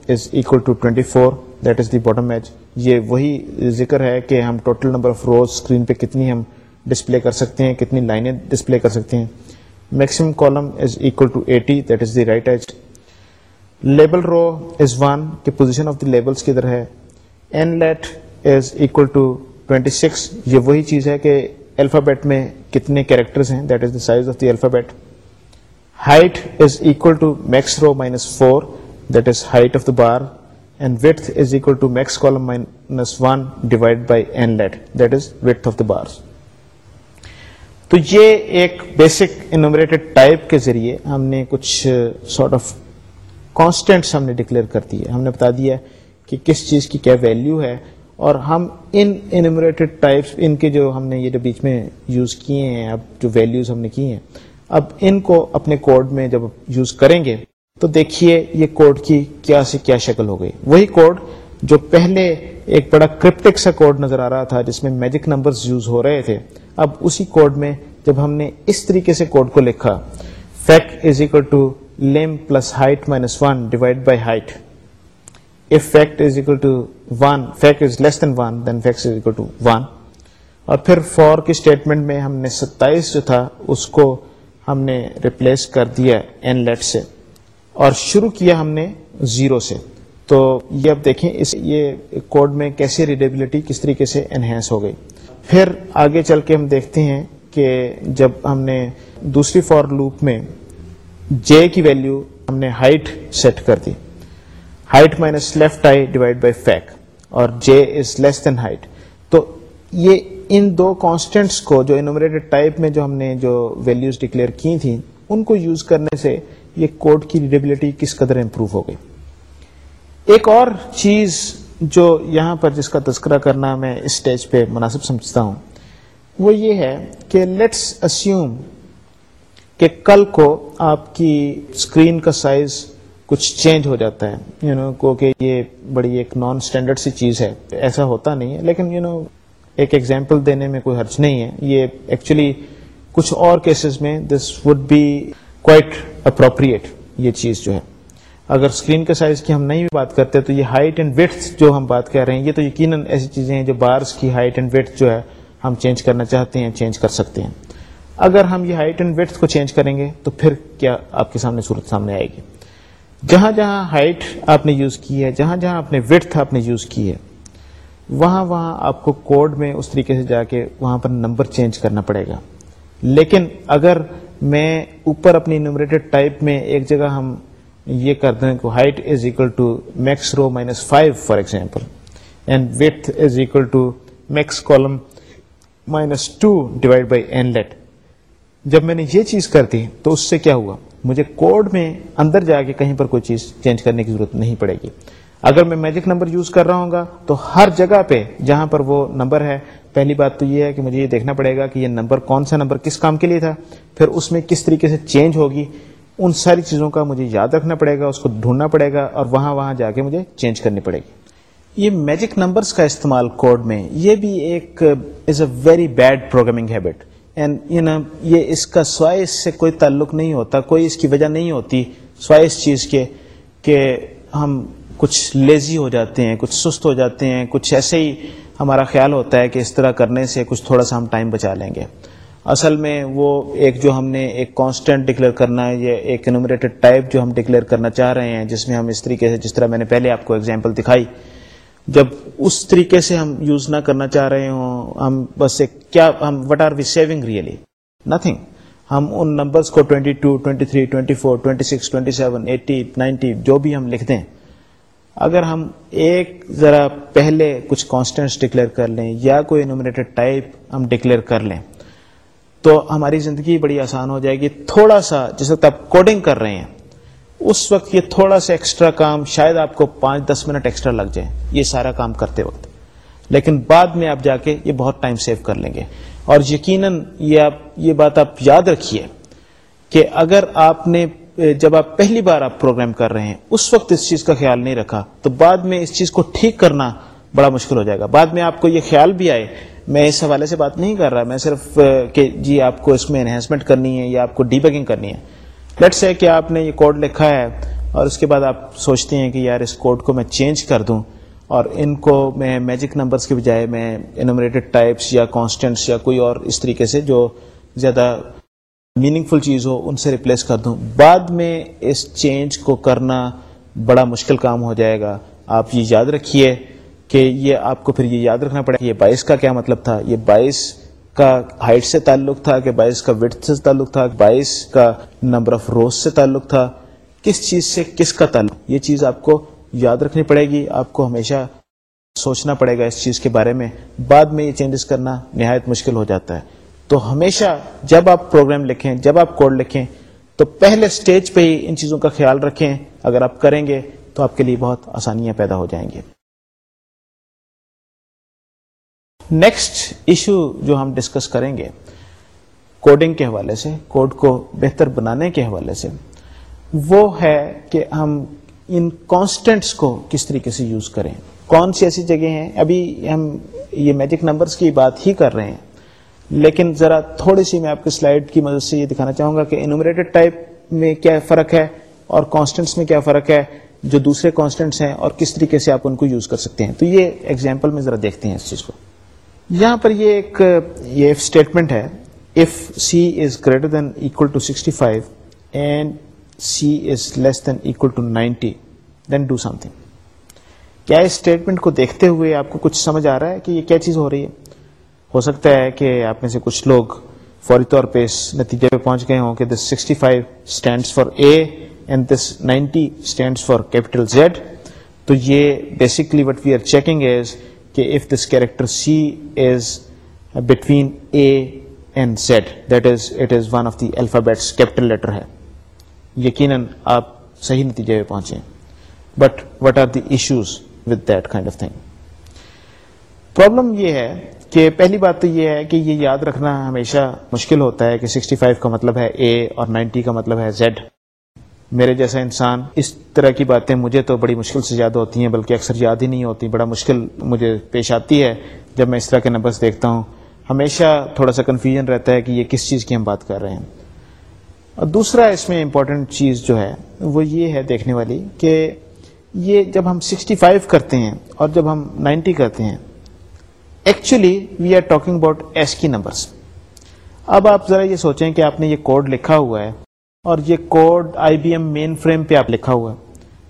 is equal to twenty four that is the bottom edge یہ وہی ذکر ہے کہ ہم total number of rows screen پہ کتنی ہم display کر سکتے ہیں، کتنی لائنیں ڈسپلے کر سکتے ہیں۔ Maximum column is equal to eighty that is the right edge label row is one کہ پوزیشن آف دی لیبلس کدھر ہے۔ N let is equal to twenty six یہ وہی چیز ہے کہ الفابیٹ میں کتنے کیریکٹرز ہیں that is the size of the alphabet height is equal to max row minus four that is height of the bar and width is equal to max column minus one divide by N let that is width of the bar تو یہ ایک basic enumerated type کے ذریعے ہم نے کچھ sort of constants ہم نے ڈکلیئر کر دی ہے۔ ہم نے بتا دیا کہ کس چیز کی کیا ویلیو ہے، اور ہم ان ٹائپس ان کے جو ہم نے یہ جو بیچ میں یوز کیے ہیں، اب جو ویلیوز ہم نے کی ہیں اب ان کو اپنے کوڈ میں جب یوز کریں گے تو دیکھیے یہ کوڈ کی کیا سے کیا شکل ہو گئی۔ وہی کوڈ جو پہلے ایک بڑا کرپٹک سا کوڈ نظر آ رہا تھا جس میں میجک نمبرز یوز ہو رہے تھے، اب اسی کوڈ میں جب ہم نے اس طریقے سے کوڈ کو لکھا fact is equal to lem plus height minus one divide by height fact is equal to one fact is less than one then fact is equal to one اور پھر فور کی اسٹیٹمنٹ میں ہم نے ستائیس جو تھا، اس کو ہم نے ریپلیس کر دیا این لیٹ سے اور شروع کیا ہم نے زیرو سے۔ تو یہ اب دیکھیں اس یہ کوڈ میں کیسے ریڈیبلٹی کس طریقے سے انہینس ہو گئی۔ پھر آگے چل کے ہم دیکھتے ہیں کہ جب ہم نے دوسری فور لوپ میں جے کی ویلیو ہم نے ہائٹ سیٹ کر دی۔ Height minus left I divide by fake اور J is less then height تو یہ ان دو کانسٹینٹس کو جو انومریٹڈ ٹائپ میں جو ہم نے جو ویلیوز ڈکلیئر کی تھیں ان کو یوز کرنے سے یہ کوڈ کی ریڈیبلٹی کس قدر امپروو ہو گئی۔ ایک اور چیز جو یہاں پر جس کا تذکرہ کرنا میں اس اسٹیج پہ مناسب سمجھتا ہوں وہ یہ ہے کہ لیٹس اسیوم کہ کل کو آپ کی اسکرین کا سائز کچھ چینج ہو جاتا ہے۔ یو you نو know, کو کہ یہ بڑی ایک نان اسٹینڈرڈ سی چیز ہے ایسا ہوتا نہیں ہے لیکن یو you نو know, ایک ایگزامپل دینے میں کوئی حرج نہیں ہے۔ یہ ایکچولی کچھ اور کیسز میں this would be quite appropriate یہ چیز جو ہے۔ اگر اسکرین کے سائز کی ہم نہیں بھی بات کرتے تو یہ ہائٹ اینڈ ویٹ جو ہم بات کر رہے ہیں، یہ تو یقیناً ایسی چیزیں ہیں جو بارس کی ہائٹ اینڈ ویٹ جو ہے ہم چینج کرنا چاہتے ہیں چینج کر سکتے ہیں۔ اگر ہم یہ ہائٹ اینڈ ویٹ کو چینج کریں گے تو پھر کیا آپ کے سامنے صورت سامنے آئے گی؟ جہاں جہاں ہائٹ آپ نے یوز کی ہے، جہاں جہاں آپ نے وتھ آپ نے یوز کی ہے وہاں وہاں آپ کو کوڈ میں اس طریقے سے جا کے وہاں پر نمبر چینج کرنا پڑے گا۔ لیکن اگر میں اوپر اپنی نومریٹڈ ٹائپ میں ایک جگہ ہم یہ کر دیں کہ height is equal to max row minus five for example and width is equal to max column minus two divide by N let جب میں نے یہ چیز کر دی تو اس سے کیا ہوا؟ مجھے کوڈ میں اندر جا کے کہیں پر کوئی چیز چینج کرنے کی ضرورت نہیں پڑے گی۔ اگر میں میجک نمبر یوز کر رہا ہوں گا، تو ہر جگہ پہ جہاں پر وہ نمبر ہے، پہلی بات تو یہ ہے کہ مجھے یہ دیکھنا پڑے گا کہ یہ نمبر کون سا نمبر کس کام کے لیے تھا، پھر اس میں کس طریقے سے چینج ہوگی، ان ساری چیزوں کا مجھے یاد رکھنا پڑے گا، اس کو ڈھونڈنا پڑے گا اور وہاں وہاں جا کے مجھے چینج کرنی پڑے گی۔ یہ میجک نمبرز کا استعمال کوڈ میں، یہ بھی ایک is a very bad programming habit and you نا یہ اس کا سوائے اس سے کوئی تعلق نہیں ہوتا، کوئی اس کی وجہ نہیں ہوتی، سوائے اس چیز کے کہ ہم کچھ لیزی ہو جاتے ہیں کچھ سست ہو جاتے ہیں کچھ ایسے ہی ہمارا خیال ہوتا ہے کہ اس طرح کرنے سے کچھ تھوڑا سا ہم ٹائم بچا لیں گے۔ اصل میں وہ ایک جو ہم نے ایک کانسٹنٹ ڈکلیئر کرنا ہے یا ایک انومریٹڈ ٹائپ جو ہم ڈکلیئر کرنا چاہ رہے ہیں جس میں ہم اس طریقے سے جس طرح میں نے پہلے آپ کو ایگزامپل دکھائی۔ جب اس طریقے سے ہم یوز نہ کرنا چاہ رہے ہوں ہم بس ایک کیا ہم what are we saving really nothing ہم ان نمبرس کو 22, 23, 24, 26, 27, 80, 90 جو بھی ہم لکھ دیں اگر ہم ایک ذرا پہلے کچھ کانسٹنٹ ڈکلیئر کر لیں یا کوئی انومریٹڈ ٹائپ ہم ڈکلیئر کر لیں، تو ہماری زندگی بڑی آسان ہو جائے گی۔ تھوڑا سا، جس وقت آپ کوڈنگ کر رہے ہیں، اس وقت یہ تھوڑا سا ایکسٹرا کام شاید آپ کو پانچ دس منٹ ایکسٹرا لگ جائے، یہ سارا کام کرتے وقت۔ لیکن بعد میں آپ جا کے یہ بہت ٹائم سیو کر لیں گے۔ اور یقیناً یہ آپ، یہ بات آپ یاد رکھیے کہ اگر آپ نے جب آپ پہلی بار آپ پروگرام کر رہے ہیں، اس وقت اس چیز کا خیال نہیں رکھا، تو بعد میں اس چیز کو ٹھیک کرنا بڑا مشکل ہو جائے گا۔ بعد میں آپ کو یہ خیال بھی آئے، میں اس حوالے سے بات نہیں کر رہا، میں صرف کہ جی آپ کو اس میں انہینسمنٹ کرنی ہے یا آپ کو ڈی بیکنگ کرنی ہے۔ لیٹس ہے کہ آپ نے یہ کوڈ لکھا ہے اور اس کے بعد آپ سوچتے ہیں کہ یار، اس کوڈ کو میں چینج کر دوں اور ان کو میں میجک نمبرز کے بجائے میں انومریٹڈ ٹائپس یا کانسٹنٹس یا کوئی اور اس طریقے سے جو زیادہ میننگ فل چیز ہو، ان سے ریپلیس کر دوں۔ بعد میں اس چینج کو کرنا بڑا مشکل کام ہو جائے گا۔ آپ یہ یاد رکھیے کہ یہ آپ کو پھر یہ یاد رکھنا پڑے گا۔ یہ بائیس کا کیا مطلب تھا؟ یہ بائیس کا ہائٹ سے تعلق تھا کہ بائیس کا وٹ سے تعلق تھا؟ بائیس کا نمبر آف روز سے تعلق تھا؟ کس چیز سے کس کا تعلق؟ یہ چیز آپ کو یاد رکھنی پڑے گی۔ آپ کو ہمیشہ سوچنا پڑے گا اس چیز کے بارے میں۔ بعد میں یہ چینجز کرنا نہایت مشکل ہو جاتا ہے۔ تو ہمیشہ جب آپ پروگرام لکھیں، جب آپ کوڈ لکھیں، تو پہلے سٹیج پہ ہی ان چیزوں کا خیال رکھیں۔ اگر آپ کریں گے تو آپ کے لیے بہت آسانیاں پیدا ہو جائیں گے نیکسٹ ایشو جو ہم ڈسکس کریں گے کوڈنگ کے حوالے سے کوڈ کو بہتر بنانے کے حوالے سے، وہ ہے کہ ہم ان کانسٹینٹس کو کس طریقے سے یوز کریں۔ کون سی ایسی جگہ ہیں؟ ابھی ہم یہ میجک نمبرز کی بات ہی کر رہے ہیں۔ لیکن ذرا تھوڑی سی میں آپ کی سلائڈ کی مدد سے یہ دکھانا چاہوں گا کہ انومریٹڈ ٹائپ میں کیا فرق ہے اور کانسٹنٹس میں کیا فرق ہے، جو دوسرے کانسٹنٹس ہیں اور کس طریقے سے آپ ان کو یوز کر سکتے ہیں۔ تو یہ ایگزامپل میں ذرا دیکھتے ہیں اس چیز کو۔ یہاں پر یہ ایک، یہ اسٹیٹمنٹ ہے۔ If C is greater than equal to sixty five and C is less than equal to ninety then do something کیا اس اسٹیٹمنٹ کو دیکھتے ہوئے آپ کو کچھ سمجھ آ رہا ہے کہ یہ کیا چیز ہو رہی ہے؟ ہو سکتا ہے کہ آپ میں سے کچھ لوگ فوری طور پہ اس نتیجے پہ پہنچ گئے ہوں کہ this sixty five stands for A and this ninety stands for capital Z تو یہ basically what we are checking is کہ if this character C is between A and Z that is it is one of the alphabets capital letter ہے. یقیناً آپ صحیح نتیجے پہ پہنچے but what are the issues with that kind of thing problem یہ ہے کہ پہلی بات تو یہ ہے کہ یہ یاد رکھنا ہمیشہ مشکل ہوتا ہے کہ 65 کا مطلب ہے اے اور 90 کا مطلب ہے زیڈ میرے جیسا انسان، اس طرح کی باتیں مجھے تو بڑی مشکل سے یاد ہوتی ہیں، بلکہ اکثر یاد ہی نہیں ہوتی، بڑا مشکل مجھے پیش آتی ہے جب میں اس طرح کے نمبرز دیکھتا ہوں۔ ہمیشہ تھوڑا سا کنفیوژن رہتا ہے کہ یہ کس چیز کی ہم بات کر رہے ہیں۔ اور دوسرا اس میں امپورٹنٹ چیز جو ہے، وہ یہ ہے دیکھنے والی کہ یہ جب ہم 65 کرتے ہیں اور جب ہم 90 کرتے ہیں actually we are talking about ASCII numbers اب آپ ذرا یہ سوچیں کہ آپ نے یہ کوڈ لکھا ہوا ہے اور یہ کوڈ آئی بی ایم مین فریم پہ آپ لکھا ہوا ہے.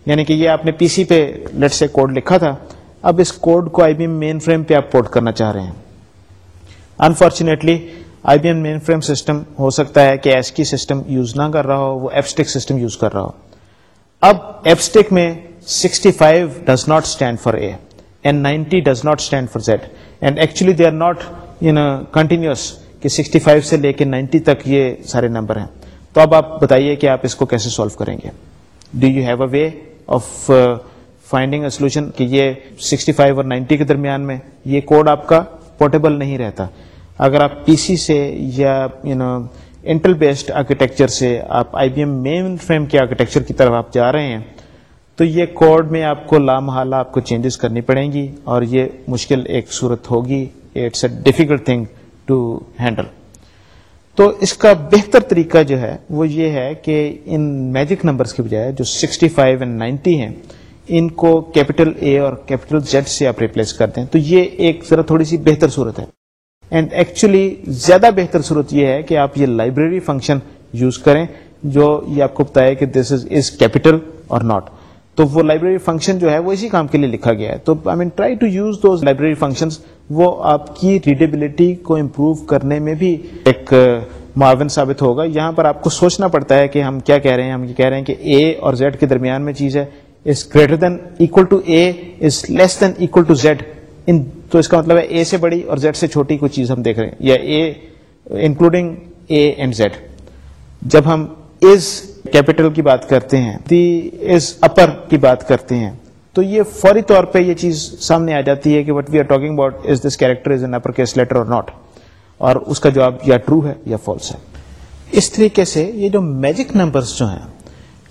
یعنی کہ یہ آپ نے پی سی پہ لٹ سے کوڈ لکھا تھا. اب اس کوڈ کو آئی بی ایم مین فریم پہ آپ پورٹ کرنا چاہ رہے ہیں. انفارچونیٹلی آئی B M mainframe system ہو سکتا ہے کہ ایس کی سسٹم یوز نہ کر رہا ہو، وہ ایپسٹک سسٹم یوز کر رہا ہو. اب ایپسٹک میں 65 does not stand for A and 90 does not stand for Z and actually they are not in continuous کہ 65 سے لے کے 90 تک یہ سارے نمبر ہیں۔ تو اب آپ بتائیے کہ آپ اس کو کیسے سالو کریں گے۔ Do you have a way of finding a solution کہ یہ 65 اور 90 کے درمیان میں یہ کوڈ آپ کا پورٹیبل نہیں رہتا۔ اگر آپ پی سی سے یا you know Intel based architecture سے آپ آئی بی ایم مین فریم کے آرکیٹیکچر کی طرف آپ جا رہے ہیں تو یہ کوڈ میں آپ کو لامحالہ آپ کو چینجز کرنی پڑیں گی اور یہ مشکل ایک صورت ہوگی it's a difficult thing to handle تو اس کا بہتر طریقہ جو ہے، وہ یہ ہے کہ ان میجک نمبرز کے بجائے جو 65 اینڈ 90 ہیں، ان کو کیپٹل اے اور کیپٹل زیڈ سے آپ ریپلیس کرتے ہیں تو یہ ایک ذرا تھوڑی سی بہتر صورت ہے۔ اینڈ ایکچولی زیادہ بہتر صورت یہ ہے کہ آپ یہ لائبریری فنکشن یوز کریں، جو یہ آپ کو بتائے کہ دس از از کیپیٹل اور ناٹ تو وہ لائبریری فنکشن جو ہے وہ اسی کام کے لیے لکھا گیا ہے۔ تو I mean try to use those library function وہ آپ کی ریڈیبلٹی کو امپروو کرنے میں بھی ایک معاون ثابت ہوگا۔ یہاں پر آپ کو سوچنا پڑتا ہے کہ ہم کیا کہہ رہے ہیں۔ ہم یہ کہہ رہے ہیں کہ اے اور زیڈ کے درمیان میں چیز ہے۔ Is greater than equal to A is less than equal to Z in تو اس کا مطلب ہے اے سے بڑی اور زیڈ سے چھوٹی کوئی چیز ہم دیکھ رہے ہیں۔ یا A including A and Z جب ہم از کیپیٹل کی بات کرتے ہیں دی از اپر کی بات کرتے ہیں۔ تو یہ فوری طور پہ یہ چیز سامنے آ جاتی ہے کہ what we are talking about is this character is an upper case letter or not اور اس کا جواب یا ٹرو ہے یا فالس ہے۔ اس طریقے سے یہ جو میجک نمبرز جو ہیں،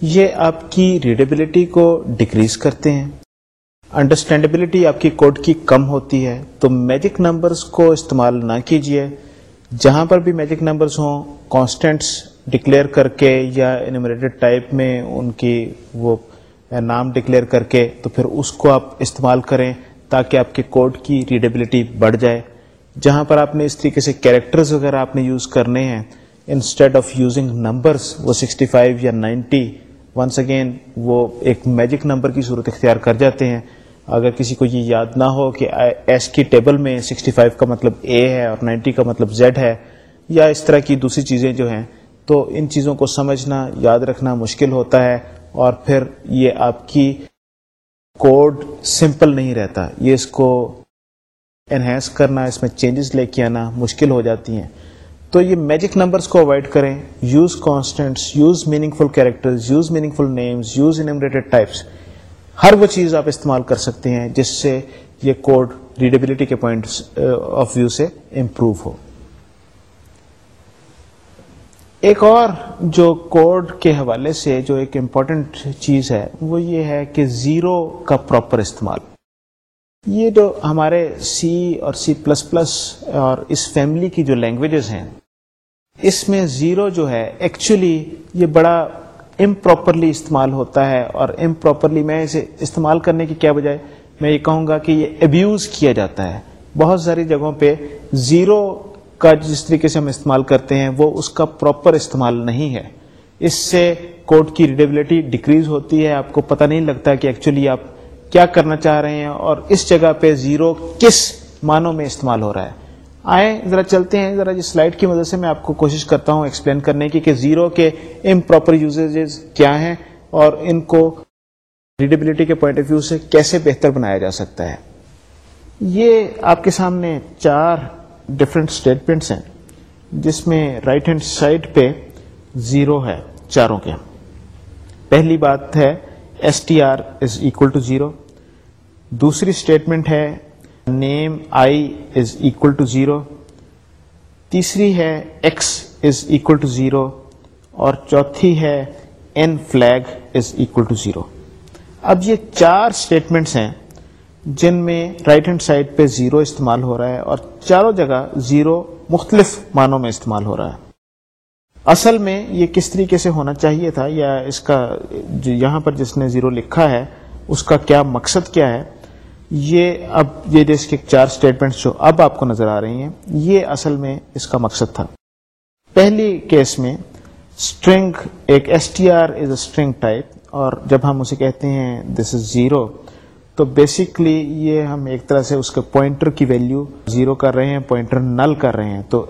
یہ آپ کی ریڈیبلٹی کو ڈکریز کرتے ہیں۔ انڈرسٹینڈیبلٹی آپ کی کوڈ کی کم ہوتی ہے۔ تو میجک نمبرز کو استعمال نہ کیجیے جہاں پر بھی میجک نمبرز ہوں کانسٹینٹس ڈکلیئر کر کے یا انیمریٹڈ ٹائپ میں ان کی وہ نام ڈکلیئر کر کے تو پھر اس کو آپ استعمال کریں تاکہ آپ کے کوڈ کی ریڈیبلٹی بڑھ جائے جہاں پر آپ نے اس طریقے سے کیریکٹرز وغیرہ آپ نے یوز کرنے ہیں انسٹیڈ آف یوزنگ نمبرس وہ 65 یا 90 ونس اگین وہ ایک میجک نمبر کی صورت اختیار کر جاتے ہیں اگر کسی کو یہ یاد نہ ہو کہ ایس کی ٹیبل میں 65 کا مطلب اے ہے اور 90 کا مطلب زیڈ ہے یا اس طرح کی دوسری چیزیں جو ہیں تو ان چیزوں کو سمجھنا، یاد رکھنا مشکل ہوتا ہے اور پھر یہ آپ کی کوڈ سمپل نہیں رہتا۔ یہ اس کو انہینس کرنا، اس میں چینجز لے کے آنا مشکل ہو جاتی ہیں۔ تو یہ میجک نمبرز کو اوائڈ کریں۔ Use constants use meaningful characters use meaningful names use enumerated types ہر وہ چیز آپ استعمال کر سکتے ہیں جس سے یہ کوڈ ریڈیبلٹی کے پوائنٹ آف ویو سے امپروو ہو۔ ایک اور جو کوڈ کے حوالے سے جو ایک امپورٹنٹ چیز ہے، وہ یہ ہے کہ زیرو کا پراپر استعمال۔ یہ جو ہمارے سی اور سی پلس پلس اور اس فیملی کی جو لینگویجز ہیں، اس میں زیرو جو ہے ایکچولی یہ بڑا امپراپرلی استعمال ہوتا ہے اور امپراپرلی میں اسے استعمال کرنے کی کیا بجائے، میں یہ کہوں گا کہ یہ ابیوز کیا جاتا ہے۔ بہت ساری جگہوں پہ زیرو کا جس طریقے سے ہم استعمال کرتے ہیں، وہ اس کا پراپر استعمال نہیں ہے۔ اس سے کوڈ کی ریڈیبلٹی ڈکریز ہوتی ہے، آپ کو پتہ نہیں لگتا کہ ایکچولی آپ کیا کرنا چاہ رہے ہیں اور اس جگہ پہ زیرو کس معنوں میں استعمال ہو رہا ہے۔ آئے ذرا چلتے ہیں، ذرا جس سلائڈ کی مدد سے میں آپ کو کوشش کرتا ہوں ایکسپلین کرنے کی کہ زیرو کے امپراپر یوزیز کیا ہیں اور ان کو ریڈیبلٹی کے پوائنٹ آف ویو سے کیسے بہتر بنایا جا سکتا ہے۔ یہ آپ کے سامنے چار ڈفرینٹ اسٹیٹمنٹس ہیں، جس میں رائٹ ہینڈ سائڈ پہ زیرو ہے چاروں کے۔ پہلی بات ہے S T R is equal to zero دوسری اسٹیٹمنٹ ہے name I is equal to zero تیسری ہے X is equal to zero اور چوتھی ہے N flag is equal to zero اب یہ چار اسٹیٹمنٹس ہیں۔ جن میں رائٹ ہینڈ سائڈ پہ زیرو استعمال ہو رہا ہے اور چاروں جگہ زیرو مختلف معنوں میں استعمال ہو رہا ہے۔ اصل میں یہ کس طریقے سے ہونا چاہیے تھا یا اس کا جو یہاں پر جس نے زیرو لکھا ہے، اس کا کیا مقصد کیا ہے، یہ اب یہ جس کے چار اسٹیٹمنٹس جو اب آپ کو نظر آ رہی ہیں، یہ اصل میں اس کا مقصد تھا۔ پہلی کیس میں اسٹرنگ ایک S T R is a string type اور جب ہم اسے کہتے ہیں دس از زیرو تو بیسکلی یہ ہم ایک طرح سے اس کے پوائنٹر کی ویلیو زیرو کر رہے ہیں پوائنٹر نل کر رہے ہیں۔ تو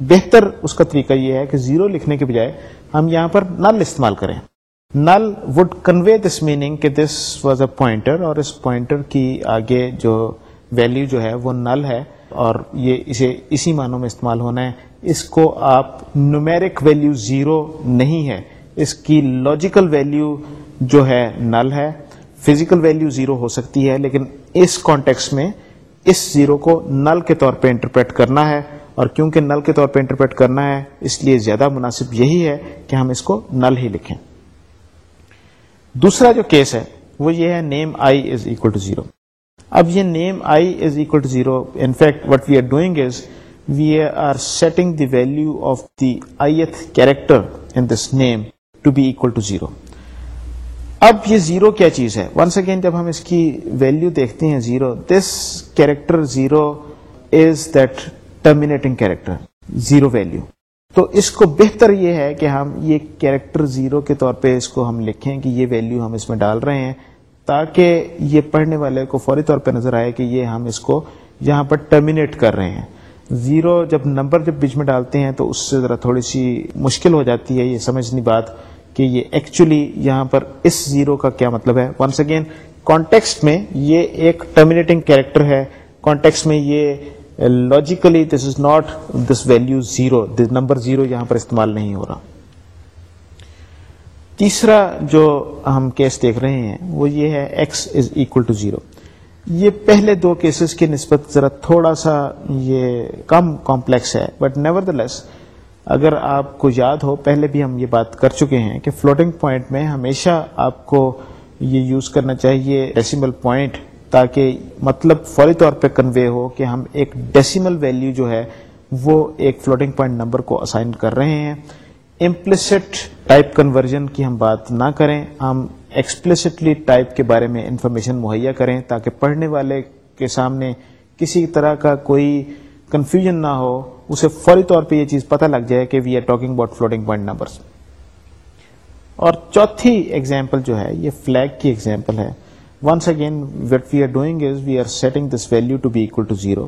بہتر اس کا طریقہ یہ ہے کہ زیرو لکھنے کے بجائے ہم یہاں پر نل استعمال کریں۔ نل وڈ کنوے دس میننگ کہ دس واز اے پوائنٹر اور اس پوائنٹر کی آگے جو ویلیو جو ہے وہ نل ہے اور یہ اسے اسی معنوں میں استعمال ہونا ہے۔ اس کو آپ نومیرک ویلیو زیرو نہیں ہے۔ اس کی لاجیکل ویلیو جو ہے نل ہے۔ فزیکل ویلیو زیرو ہو سکتی ہے، لیکن اس کانٹیکس میں اس زیرو کو نل کے طور پہ انٹرپریٹ کرنا ہے، اور کیونکہ نل کے طور پہ انٹرپریٹ کرنا ہے، اس لیے زیادہ مناسب یہی ہے کہ ہم اس کو نل ہی لکھیں۔ دوسرا جو کیس ہے، وہ یہ ہے name I is equal to zero اب یہ name I is equal to zero in fact what we are doing is we are setting the value of the ith character in this name to be equal to zero اب یہ zero کیا چیز ہے؟ Once again جب ہم اس کی value دیکھتے ہیں zero this character zero is that terminating character zero value تو اس کو بہتر یہ ہے کہ ہم یہ کیریکٹر زیرو کے طور پہ اس کو ہم لکھیں کہ یہ ویلو ہم اس میں ڈال رہے ہیں، تاکہ یہ پڑھنے والے کو فوری طور پہ نظر آئے کہ یہ ہم اس کو یہاں پر ٹرمینیٹ کر رہے ہیں۔ زیرو جب نمبر جب بیچ میں ڈالتے ہیں تو اس سے ذرا تھوڑی سی مشکل ہو جاتی ہے، یہ سمجھنی بات۔ کہ یہ ایکچولی یہاں پر اس زیرو کا کیا مطلب ہے؟ ونس اگین کانٹیکسٹ میں یہ ایک ٹرمینیٹنگ کیریکٹر ہے۔ کانٹیکسٹ میں یہ logically this is not this value zero this number zero یہاں پر استعمال نہیں ہو رہا۔ تیسرا جو ہم کیس دیکھ رہے ہیں وہ یہ ہے X is equal to zero یہ پہلے دو کیسز کی نسبت ذرا تھوڑا سا یہ کم کمپلیکس ہے۔ بٹ نیور دا لیس اگر آپ کو یاد ہو، پہلے بھی ہم یہ بات کر چکے ہیں کہ فلوٹنگ پوائنٹ میں ہمیشہ آپ کو یہ یوز کرنا چاہیے ڈیسیمل پوائنٹ تاکہ مطلب فوری طور پہ کنوے ہو کہ ہم ایک ڈیسیمل ویلیو جو ہے وہ ایک فلوٹنگ پوائنٹ نمبر کو اسائن کر رہے ہیں۔ امپلسٹ ٹائپ کنورژن کی ہم بات نہ کریں۔ ہم ایکسپلسٹلی ٹائپ کے بارے میں انفارمیشن مہیا کریں تاکہ پڑھنے والے کے سامنے کسی طرح کا کوئی کنفیوژن نہ ہو، اسے فوری طور پہ یہ چیز پتہ لگ جائے کہ we are talking about floating point numbers اور چوتھی ایگزامپل جو ہے، یہ فلیگ کی ایگزامپل ہے۔ Once again what we are doing is we are setting this value to be equal to zero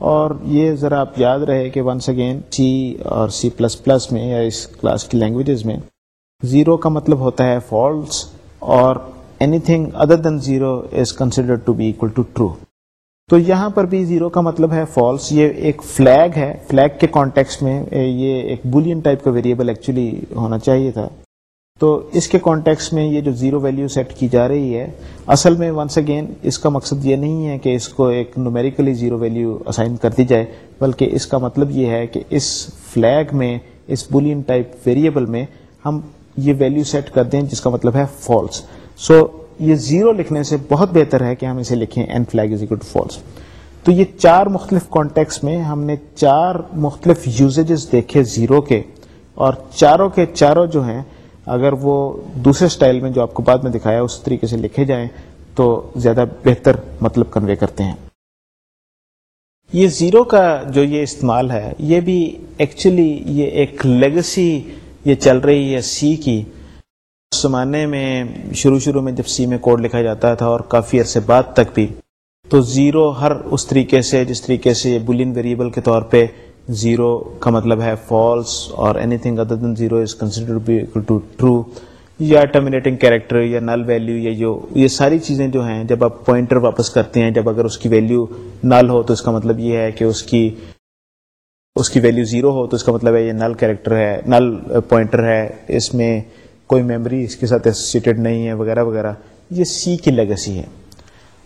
اور یہ ذرا آپ یاد رہے کہ ونس اگین سی اور سی پلس پلس میں یا اس کلاس کی لینگویجز میں زیرو کا مطلب ہوتا ہے فالس اور anything other than zero is consider to be equal to true تو یہاں پر بھی زیرو کا مطلب ہے فالس. یہ ایک فلیگ ہے. فلیگ کے کانٹیکس میں یہ ایک بولین ٹائپ کا ویریبل ایکچولی ہونا چاہیے تھا. تو اس کے کانٹیکس میں یہ جو زیرو ویلیو سیٹ کی جا رہی ہے اصل میں ونس اگین اس کا مقصد یہ نہیں ہے کہ اس کو ایک نومیریکلی زیرو ویلیو اسائن کر دی جائے بلکہ اس کا مطلب یہ ہے کہ اس فلیگ میں اس بولین ٹائپ ویریبل میں ہم یہ ویلیو سیٹ کر دیں جس کا مطلب ہے فالس سو so, یہ زیرو لکھنے سے بہت بہتر ہے کہ ہم اسے لکھیں N flag is equal to false تو یہ چار مختلف کانٹیکس میں ہم نے چار مختلف یوزیجز دیکھے زیرو کے اور چاروں کے چاروں جو ہیں، اگر وہ دوسرے سٹائل میں جو آپ کو بعد میں دکھایا، اس طریقے سے لکھے جائیں تو زیادہ بہتر مطلب کنوے کرتے ہیں۔ یہ زیرو کا جو یہ استعمال ہے، یہ بھی ایکچولی یہ ایک لیگسی یہ چل رہی ہے سی کی۔ اس زمانے میں شروع شروع میں جب سی میں کوڈ لکھا جاتا تھا اور کافی عرصے بعد تک بھی، تو زیرو ہر اس طریقے سے، جس طریقے سے یہ بلین ویریبل کے طور پہ زیرو کا مطلب ہے فالس اور anything other than zero is consider to true یا ٹرمینیٹنگ کیریکٹر یا نل ویلیو یا جو یہ ساری چیزیں جو ہیں، جب آپ پوائنٹر واپس کرتے ہیں، جب اگر اس کی ویلیو نل ہو تو اس کا مطلب یہ ہے کہ اس کی اس کی ویلیو زیرو ہو تو اس کا مطلب ہے یہ نل کیریکٹر ہے نل پوائنٹر ہے، اس میں کوئی میموری اس کے ساتھ ایسوسیٹیڈ نہیں ہے، وغیرہ وغیرہ۔ یہ سی کی لیگسی ہے۔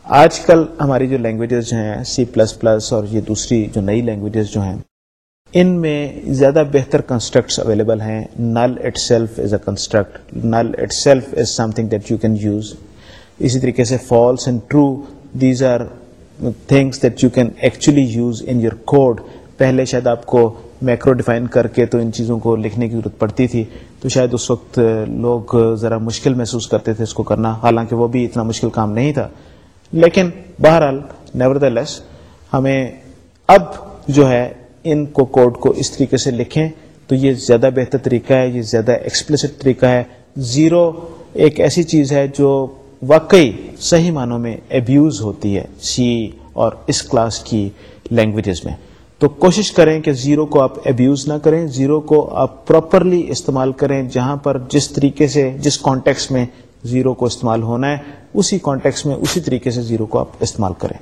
آج کل ہماری جو لینگویجز جو ہیں سی پلس پلس اور یہ دوسری جو نئی لینگویجز جو ہیں، ان میں زیادہ بہتر کنسٹرکٹس اویلیبل ہیں۔ Null itself is a construct null itself is something that you can use اسی طریقے سے false and true these are things that you can actually use in your code پہلے شاید آپ کو میکرو ڈیفائن کر کے تو ان چیزوں کو لکھنے کی ضرورت پڑتی تھی۔ تو شاید اس وقت لوگ ذرا مشکل محسوس کرتے تھے اس کو کرنا، حالانکہ وہ بھی اتنا مشکل کام نہیں تھا۔ لیکن بہرحال نیور دا لیس ہمیں اب جو ہے ان کو کوڈ کو اس طریقے سے لکھیں تو یہ زیادہ بہتر طریقہ ہے، یہ زیادہ ایکسپلسٹ طریقہ ہے۔ زیرو ایک ایسی چیز ہے جو واقعی صحیح معنوں میں ابیوز ہوتی ہے سی اور اس کلاس کی لینگویجز میں۔ تو کوشش کریں کہ زیرو کو آپ ابیوز نہ کریں، زیرو کو آپ پراپرلی استعمال کریں جہاں پر جس طریقے سے، جس کانٹیکس میں زیرو کو استعمال ہونا ہے، اسی کانٹیکس میں اسی طریقے سے زیرو کو آپ استعمال کریں۔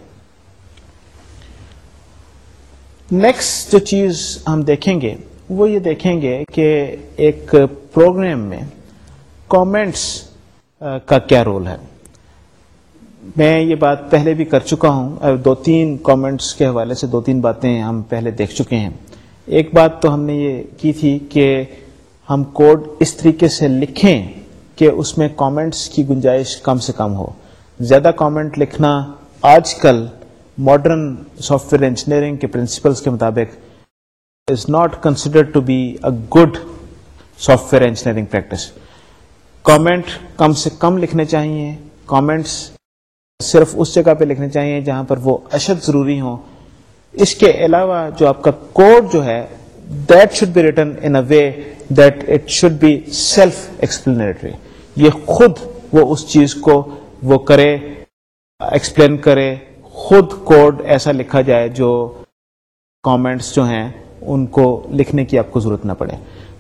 نیکسٹ جو چیز ہم دیکھیں گے، وہ یہ دیکھیں گے کہ ایک پروگرام میں کامنٹس کا کیا رول ہے۔ میں یہ بات پہلے بھی کر چکا ہوں۔ دو تین کامنٹس کے حوالے سے دو تین باتیں ہم پہلے دیکھ چکے ہیں۔ ایک بات تو ہم نے یہ کی تھی کہ ہم کوڈ اس طریقے سے لکھیں کہ اس میں کامنٹس کی گنجائش کم سے کم ہو۔ زیادہ کامنٹ لکھنا آج کل ماڈرن سافٹ ویئر انجینئرنگ کے پرنسپلس کے مطابق is not consider to be a good software engineering practice comment کم سے کم لکھنے چاہیے۔ کامنٹس صرف اس جگہ پہ لکھنے چاہیے جہاں پر وہ اشد ضروری ہوں۔ اس کے علاوہ جو آپ کا کوڈ جو ہے that should be written in a way that it should be self explanatory یہ خود وہ اس چیز کو وہ کرے ایکسپلین کرے، خود کوڈ ایسا لکھا جائے جو کامنٹس جو ہیں ان کو لکھنے کی آپ کو ضرورت نہ پڑے۔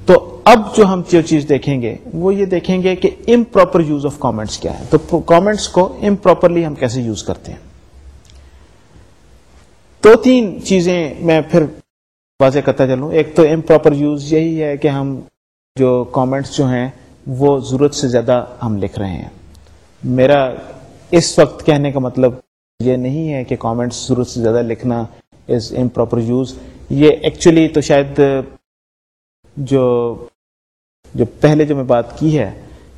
تو اب جو ہم جو چیز دیکھیں گے، وہ یہ دیکھیں گے کہ امپراپر یوز آف کامنٹس کیا ہے۔ تو کامنٹس کو امپراپرلی ہم کیسے یوز کرتے ہیں؟ دو تین چیزیں میں پھر واضح کرتا چلوں۔ ایک تو امپراپر یوز یہی ہے کہ ہم جو کامنٹس جو ہیں، وہ ضرورت سے زیادہ ہم لکھ رہے ہیں۔ میرا اس وقت کہنے کا مطلب یہ نہیں ہے کہ کامنٹس ضرورت سے زیادہ لکھنا از امپراپر یوز یہ ایکچولی تو شاید، جو جو پہلے جو میں بات کی ہے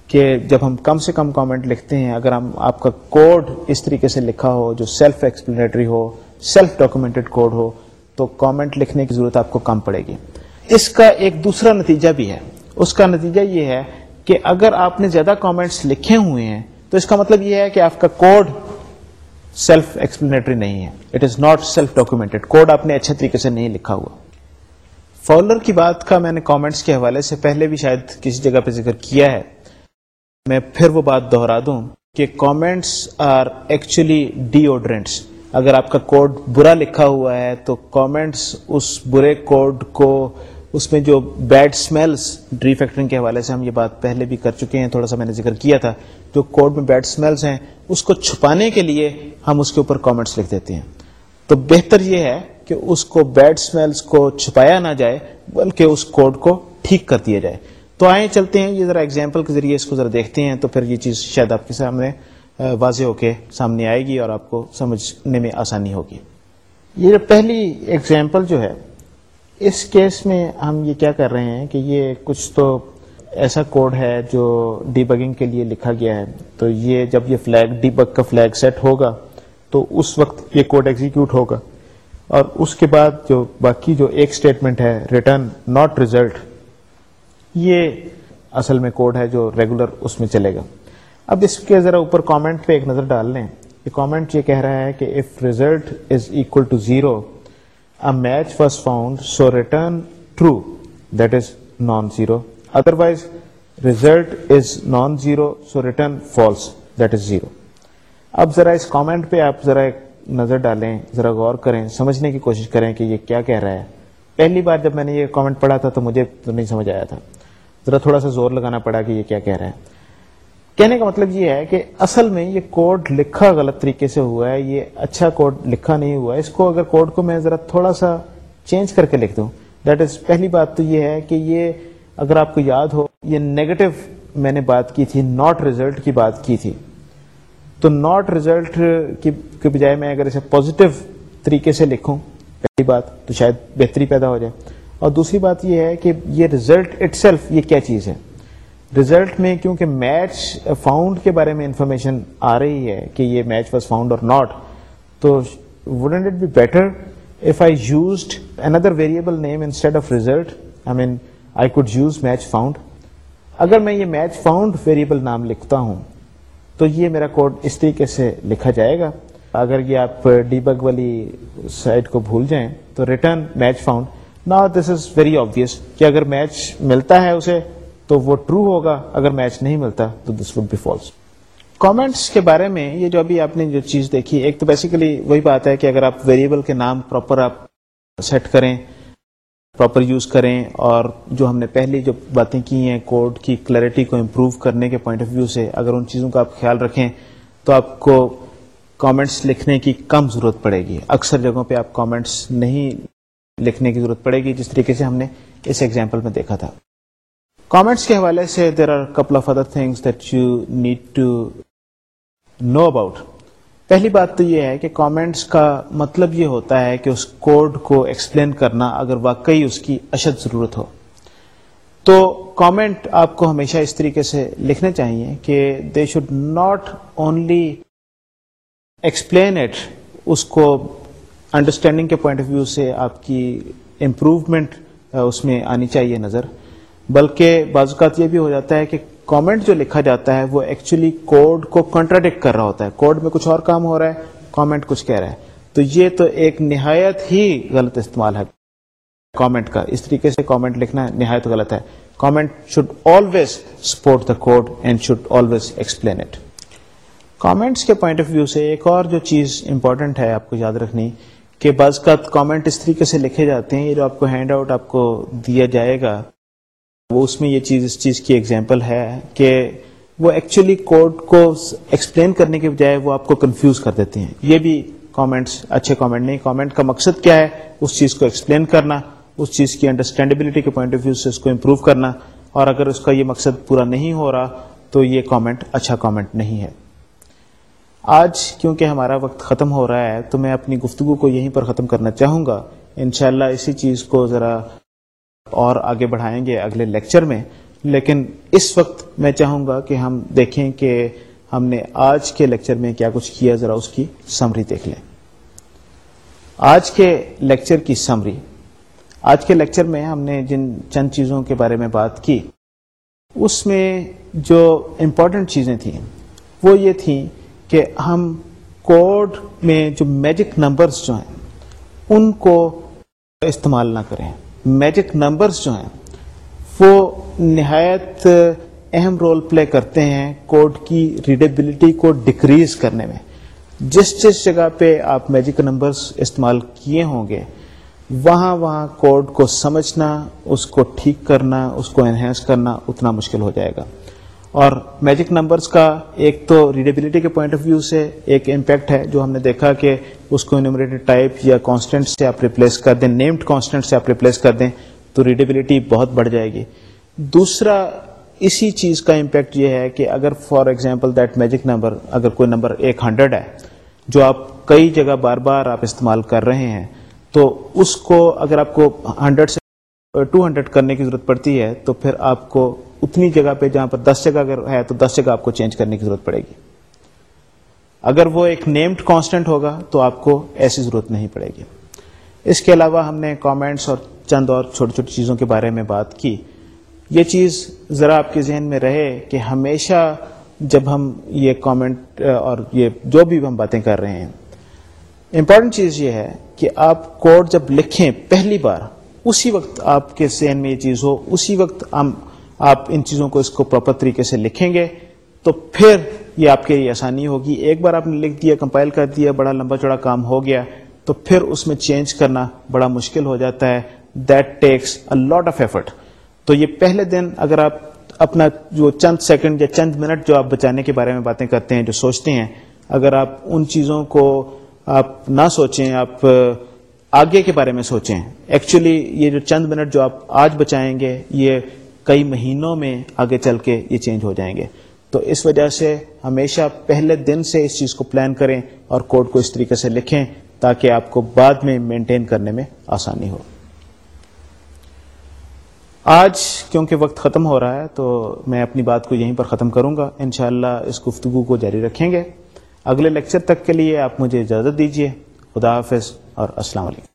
کہ جب ہم کم سے کم کامنٹ لکھتے ہیں، اگر ہم آپ کا کوڈ اس طریقے سے لکھا ہو جو سیلف ایکسپلینٹری ہو سیلف ڈاکومنٹڈ کوڈ ہو، تو کامنٹ لکھنے کی ضرورت آپ کو کم پڑے گی۔ اس کا ایک دوسرا نتیجہ بھی ہے۔ اس کا نتیجہ یہ ہے کہ اگر آپ نے زیادہ کامنٹس لکھے ہوئے ہیں، تو اس کا مطلب یہ ہے کہ آپ کا کوڈ سیلف ایکسپلینٹری نہیں ہے. It is not self documented code آپ نے اچھے طریقے سے نہیں لکھا ہوا. فالر کی بات کا میں نے کامنٹس کے حوالے سے پہلے بھی شاید کسی جگہ پہ ذکر کیا ہے. میں پھر وہ بات دہرا دوں کہ کامنٹس آر ایکچولی ڈیوڈرنٹس اگر آپ کا کوڈ برا لکھا ہوا ہے تو کامنٹس اس برے کوڈ کو اس میں جو بیڈ اسمیلس ڈری فیکٹرنگ کے حوالے سے ہم یہ بات پہلے بھی کر چکے ہیں، تھوڑا سا میں نے ذکر کیا تھا، جو کوڈ میں بیڈ اسمیلس ہیں، اس کو چھپانے کے لیے ہم اس کے اوپر کامنٹس لکھ دیتے ہیں۔ تو بہتر یہ ہے کہ اس کو بیڈ اسمیلس کو چھپایا نہ جائے، بلکہ اس کوڈ کو ٹھیک کر دیا جائے۔ تو آئے چلتے ہیں، یہ ذرا ایگزامپل کے ذریعے اس کو ذرا دیکھتے ہیں، تو پھر یہ چیز شاید آپ کے سامنے واضح ہو کے سامنے آئے گی اور آپ کو سمجھنے میں آسانی ہوگی۔ یہ پہلی ایگزامپل جو ہے اس کیس میں ہم یہ کیا کر رہے ہیں کہ یہ کچھ تو ایسا کوڈ ہے جو ڈی بگنگ کے لیے لکھا گیا ہے۔ تو یہ جب یہ فلیگ ڈی بگ کا فلیگ سیٹ ہوگا، تو اس وقت یہ کوڈ ایگزیکیوٹ ہوگا۔ اور اس کے بعد جو باقی جو ایک اسٹیٹمنٹ ہے ریٹرن ناٹ ریزلٹ یہ اصل میں کوڈ ہے جو ریگولر اس میں چلے گا۔ اب اس کے ذرا اوپر کامنٹ پہ ایک نظر ڈال لیں۔ یہ کامنٹ یہ کہہ رہا ہے کہ if result is equal to zero match was found so return true that is non zero otherwise result is non zero so return false that is zero اب ذرا اس کامنٹ پہ آپ ذرا ایک نظر ڈالیں، ذرا غور کریں، سمجھنے کی کوشش کریں کہ یہ کیا کہہ رہا ہے۔ پہلی بار جب میں نے یہ کامنٹ پڑھا تھا تو مجھے تو نہیں سمجھ آیا تھا۔ ذرا تھوڑا سا زور لگانا پڑا کہ یہ کیا کہہ رہا ہے۔ کہنے کا مطلب یہ ہے کہ اصل میں یہ کوڈ لکھا غلط طریقے سے ہوا ہے، یہ اچھا کوڈ لکھا نہیں ہوا ہے۔ اس کو اگر کوڈ کو میں ذرا تھوڑا سا چینج کر کے لکھ دوں دیٹ از پہلی بات تو یہ ہے کہ یہ اگر آپ کو یاد ہو، یہ نیگیٹو میں نے بات کی تھی ناٹ ریزلٹ کی بات کی تھی۔ تو ناٹ ریزلٹ کی بجائے میں اگر اسے پازیٹو طریقے سے لکھوں، پہلی بات تو شاید بہتری پیدا ہو جائے۔ اور دوسری بات یہ ہے کہ یہ ریزلٹ اٹ سیلف یہ کیا چیز ہے؟ ریزلٹ میں کیونکہ میچ فاؤنڈ کے بارے میں انفارمیشن آ رہی ہے کہ یہ میچ واز فاؤنڈ اور ناٹ، تو wouldn't it be better if I used another variable name instead of result I mean I could use match found اگر میں یہ میچ فاؤنڈ ویریبل نام لکھتا ہوں، تو یہ میرا کوڈ اس طریقے سے لکھا جائے گا۔ اگر یہ آپ ڈی بگ والی سائٹ کو بھول جائیں، تو ریٹرن میچ فاؤنڈ نا دس از ویری آبیس کہ اگر میچ ملتا ہے اسے تو وہ ٹرو ہوگا اگر میچ نہیں ملتا تو this would be false comments کے بارے میں یہ جو ابھی آپ نے جو چیز دیکھی، ایک تو بیسیکلی وہی بات ہے کہ اگر آپ ویریبل کے نام پراپر آپ سیٹ کریں پراپر یوز کریں اور جو ہم نے پہلی جو باتیں کی ہیں کوڈ کی کلیئرٹی کو امپروو کرنے کے پوائنٹ آف ویو سے اگر ان چیزوں کا آپ خیال رکھیں تو آپ کو کامنٹس لکھنے کی کم ضرورت پڑے گی۔ اکثر جگہوں پہ آپ کامنٹس نہیں لکھنے کی ضرورت پڑے گی جس طریقے سے ہم نے اس ایگزامپل میں دیکھا تھا۔ کامنٹس کے حوالے سے there are couple of other things that you need to know about پہلی بات تو یہ ہے کہ کامنٹس کا مطلب یہ ہوتا ہے کہ اس کوڈ کو ایکسپلین کرنا اگر واقعی اس کی اشد ضرورت ہو۔ تو کامنٹ آپ کو ہمیشہ اس طریقے سے لکھنے چاہیے کہ they should not only explain it اس کو انڈرسٹینڈنگ کے پوائنٹ آف ویو سے آپ کی امپروومنٹ اس میں آنی چاہیے نظر۔ بلکہ بعض اوقات یہ بھی ہو جاتا ہے کہ کامنٹ جو لکھا جاتا ہے وہ ایکچولی کوڈ کو کنٹراڈکٹ کر رہا ہوتا ہے۔ کوڈ میں کچھ اور کام ہو رہا ہے کامنٹ کچھ کہہ رہا ہے۔ تو یہ تو ایک نہایت ہی غلط استعمال ہے۔ کامنٹ کا۔ اس طریقے سے کامنٹ لکھنا نہایت غلط ہے۔ Comment should always support the code and should always explain it comments کے پوائنٹ آف ویو سے ایک اور جو چیز امپورٹنٹ ہے آپ کو یاد رکھنی، کہ بعض کا کامنٹ اس طریقے سے لکھے جاتے ہیں، یہ جو آپ کو ہینڈ آؤٹ آپ کو دیا جائے گا وہ اس میں یہ چیز، اس چیز کی ایگزامپل ہے کہ وہ ایکچولی کوڈ کو ایکسپلین کرنے کے بجائے وہ آپ کو کنفیوز کر دیتے ہیں۔ یہ بھی کامنٹس اچھے کامنٹ نہیں۔ کامنٹ کا مقصد کیا ہے؟ اس چیز کو ایکسپلین کرنا، اس چیز کی انڈرسٹینڈیبلٹی کے پوائنٹ آف ویو سے اس کو امپروو کرنا۔ اور اگر اس کا یہ مقصد پورا نہیں ہو رہا، تو یہ کامنٹ اچھا کامنٹ نہیں ہے۔ آج کیونکہ ہمارا وقت ختم ہو رہا ہے، تو میں اپنی گفتگو کو یہیں پر ختم کرنا چاہوں گا۔ انشاءاللہ اسی چیز کو ذرا اور آگے بڑھائیں گے اگلے لیکچر میں، لیکن اس وقت میں چاہوں گا کہ ہم دیکھیں کہ ہم نے آج کے لیکچر میں کیا کچھ کیا، ذرا اس کی سمری دیکھ لیں۔ آج کے لیکچر کی سمری آج کے لیکچر میں ہم نے جن چند چیزوں کے بارے میں بات کی، اس میں جو امپورٹنٹ چیزیں تھیں، وہ یہ تھیں کہ ہم کوڈ میں جو میجک نمبرز جو ہیں، ان کو استعمال نہ کریں۔ میجک نمبرز جو ہیں، وہ نہایت اہم رول پلے کرتے ہیں کوڈ کی ریڈیبلٹی کو ڈکریز کرنے میں۔ جس جس جگہ پہ آپ میجک نمبرز استعمال کیے ہوں گے، وہاں وہاں کوڈ کو سمجھنا، اس کو ٹھیک کرنا، اس کو انہینس کرنا اتنا مشکل ہو جائے گا۔ اور میجک نمبرز کا ایک تو ریڈیبلٹی کے پوائنٹ آف ویو سے ایک امپیکٹ ہے جو ہم نے دیکھا کہ اس کو انومریٹڈ ٹائپ یا کانسٹنٹ سے آپ ریپلیس کر دیں نیمڈ کانسٹنٹ سے آپ ریپلیس کر دیں تو ریڈیبلٹی بہت بڑھ جائے گی۔ دوسرا، اسی چیز کا امپیکٹ یہ ہے کہ اگر for example that magic number اگر کوئی نمبر ایک ہنڈریڈ ہے، جو آپ کئی جگہ بار بار آپ استعمال کر رہے ہیں، تو اس کو اگر آپ کو ہنڈریڈ سے، ٹو ہنڈریڈ کرنے کی ضرورت پڑتی ہے، تو پھر آپ کو اتنی جگہ پہ جہاں پر دس جگہ اگر ہے تو دس جگہ آپ کو چینج کرنے کی ضرورت پڑے گی۔ اگر وہ ایک نیمڈ کانسٹنٹ ہوگا تو آپ کو ایسی ضرورت نہیں پڑے گی۔ اس کے علاوہ ہم نے کامنٹس اور چند اور چھوٹی چھوٹی چیزوں کے بارے میں بات کی۔ یہ چیز ذرا آپ کے ذہن میں رہے کہ ہمیشہ جب ہم یہ کامنٹ اور یہ جو بھی ہم باتیں کر رہے ہیں۔ امپورٹنٹ چیز یہ ہے کہ آپ کوڈ جب لکھیں پہلی بار، اسی وقت آپ کے ذہن میں یہ چیز ہو، اسی وقت ہم آپ ان چیزوں کو اس کو پراپر طریقے سے لکھیں گے، تو پھر یہ آپ کے لیے آسانی ہوگی۔ ایک بار آپ نے لکھ دیا، کمپائل کر دیا، بڑا لمبا چوڑا کام ہو گیا، تو پھر اس میں چینج کرنا بڑا مشکل ہو جاتا ہے۔ That takes a lot of effort تو یہ پہلے دن اگر آپ اپنا جو چند سیکنڈ یا چند منٹ جو آپ بچانے کے بارے میں باتیں کرتے ہیں، جو سوچتے ہیں، اگر آپ ان چیزوں کو آپ نہ سوچیں، آپ آگے کے بارے میں سوچیں۔ ایکچولی یہ جو چند منٹ جو آپ آج بچائیں گے، یہ کئی مہینوں میں آگے چل کے یہ چینج ہو جائیں گے۔ تو اس وجہ سے ہمیشہ پہلے دن سے اس چیز کو پلان کریں اور کوڈ کو اس طریقے سے لکھیں تاکہ آپ کو بعد میں مینٹین کرنے میں آسانی ہو۔ آج کیونکہ وقت ختم ہو رہا ہے تو میں اپنی بات کو یہیں پر ختم کروں گا۔ انشاءاللہ اس گفتگو کو جاری رکھیں گے۔ اگلے لیکچر تک کے لیے آپ مجھے اجازت دیجیے خدا حافظ اور السلام علیکم۔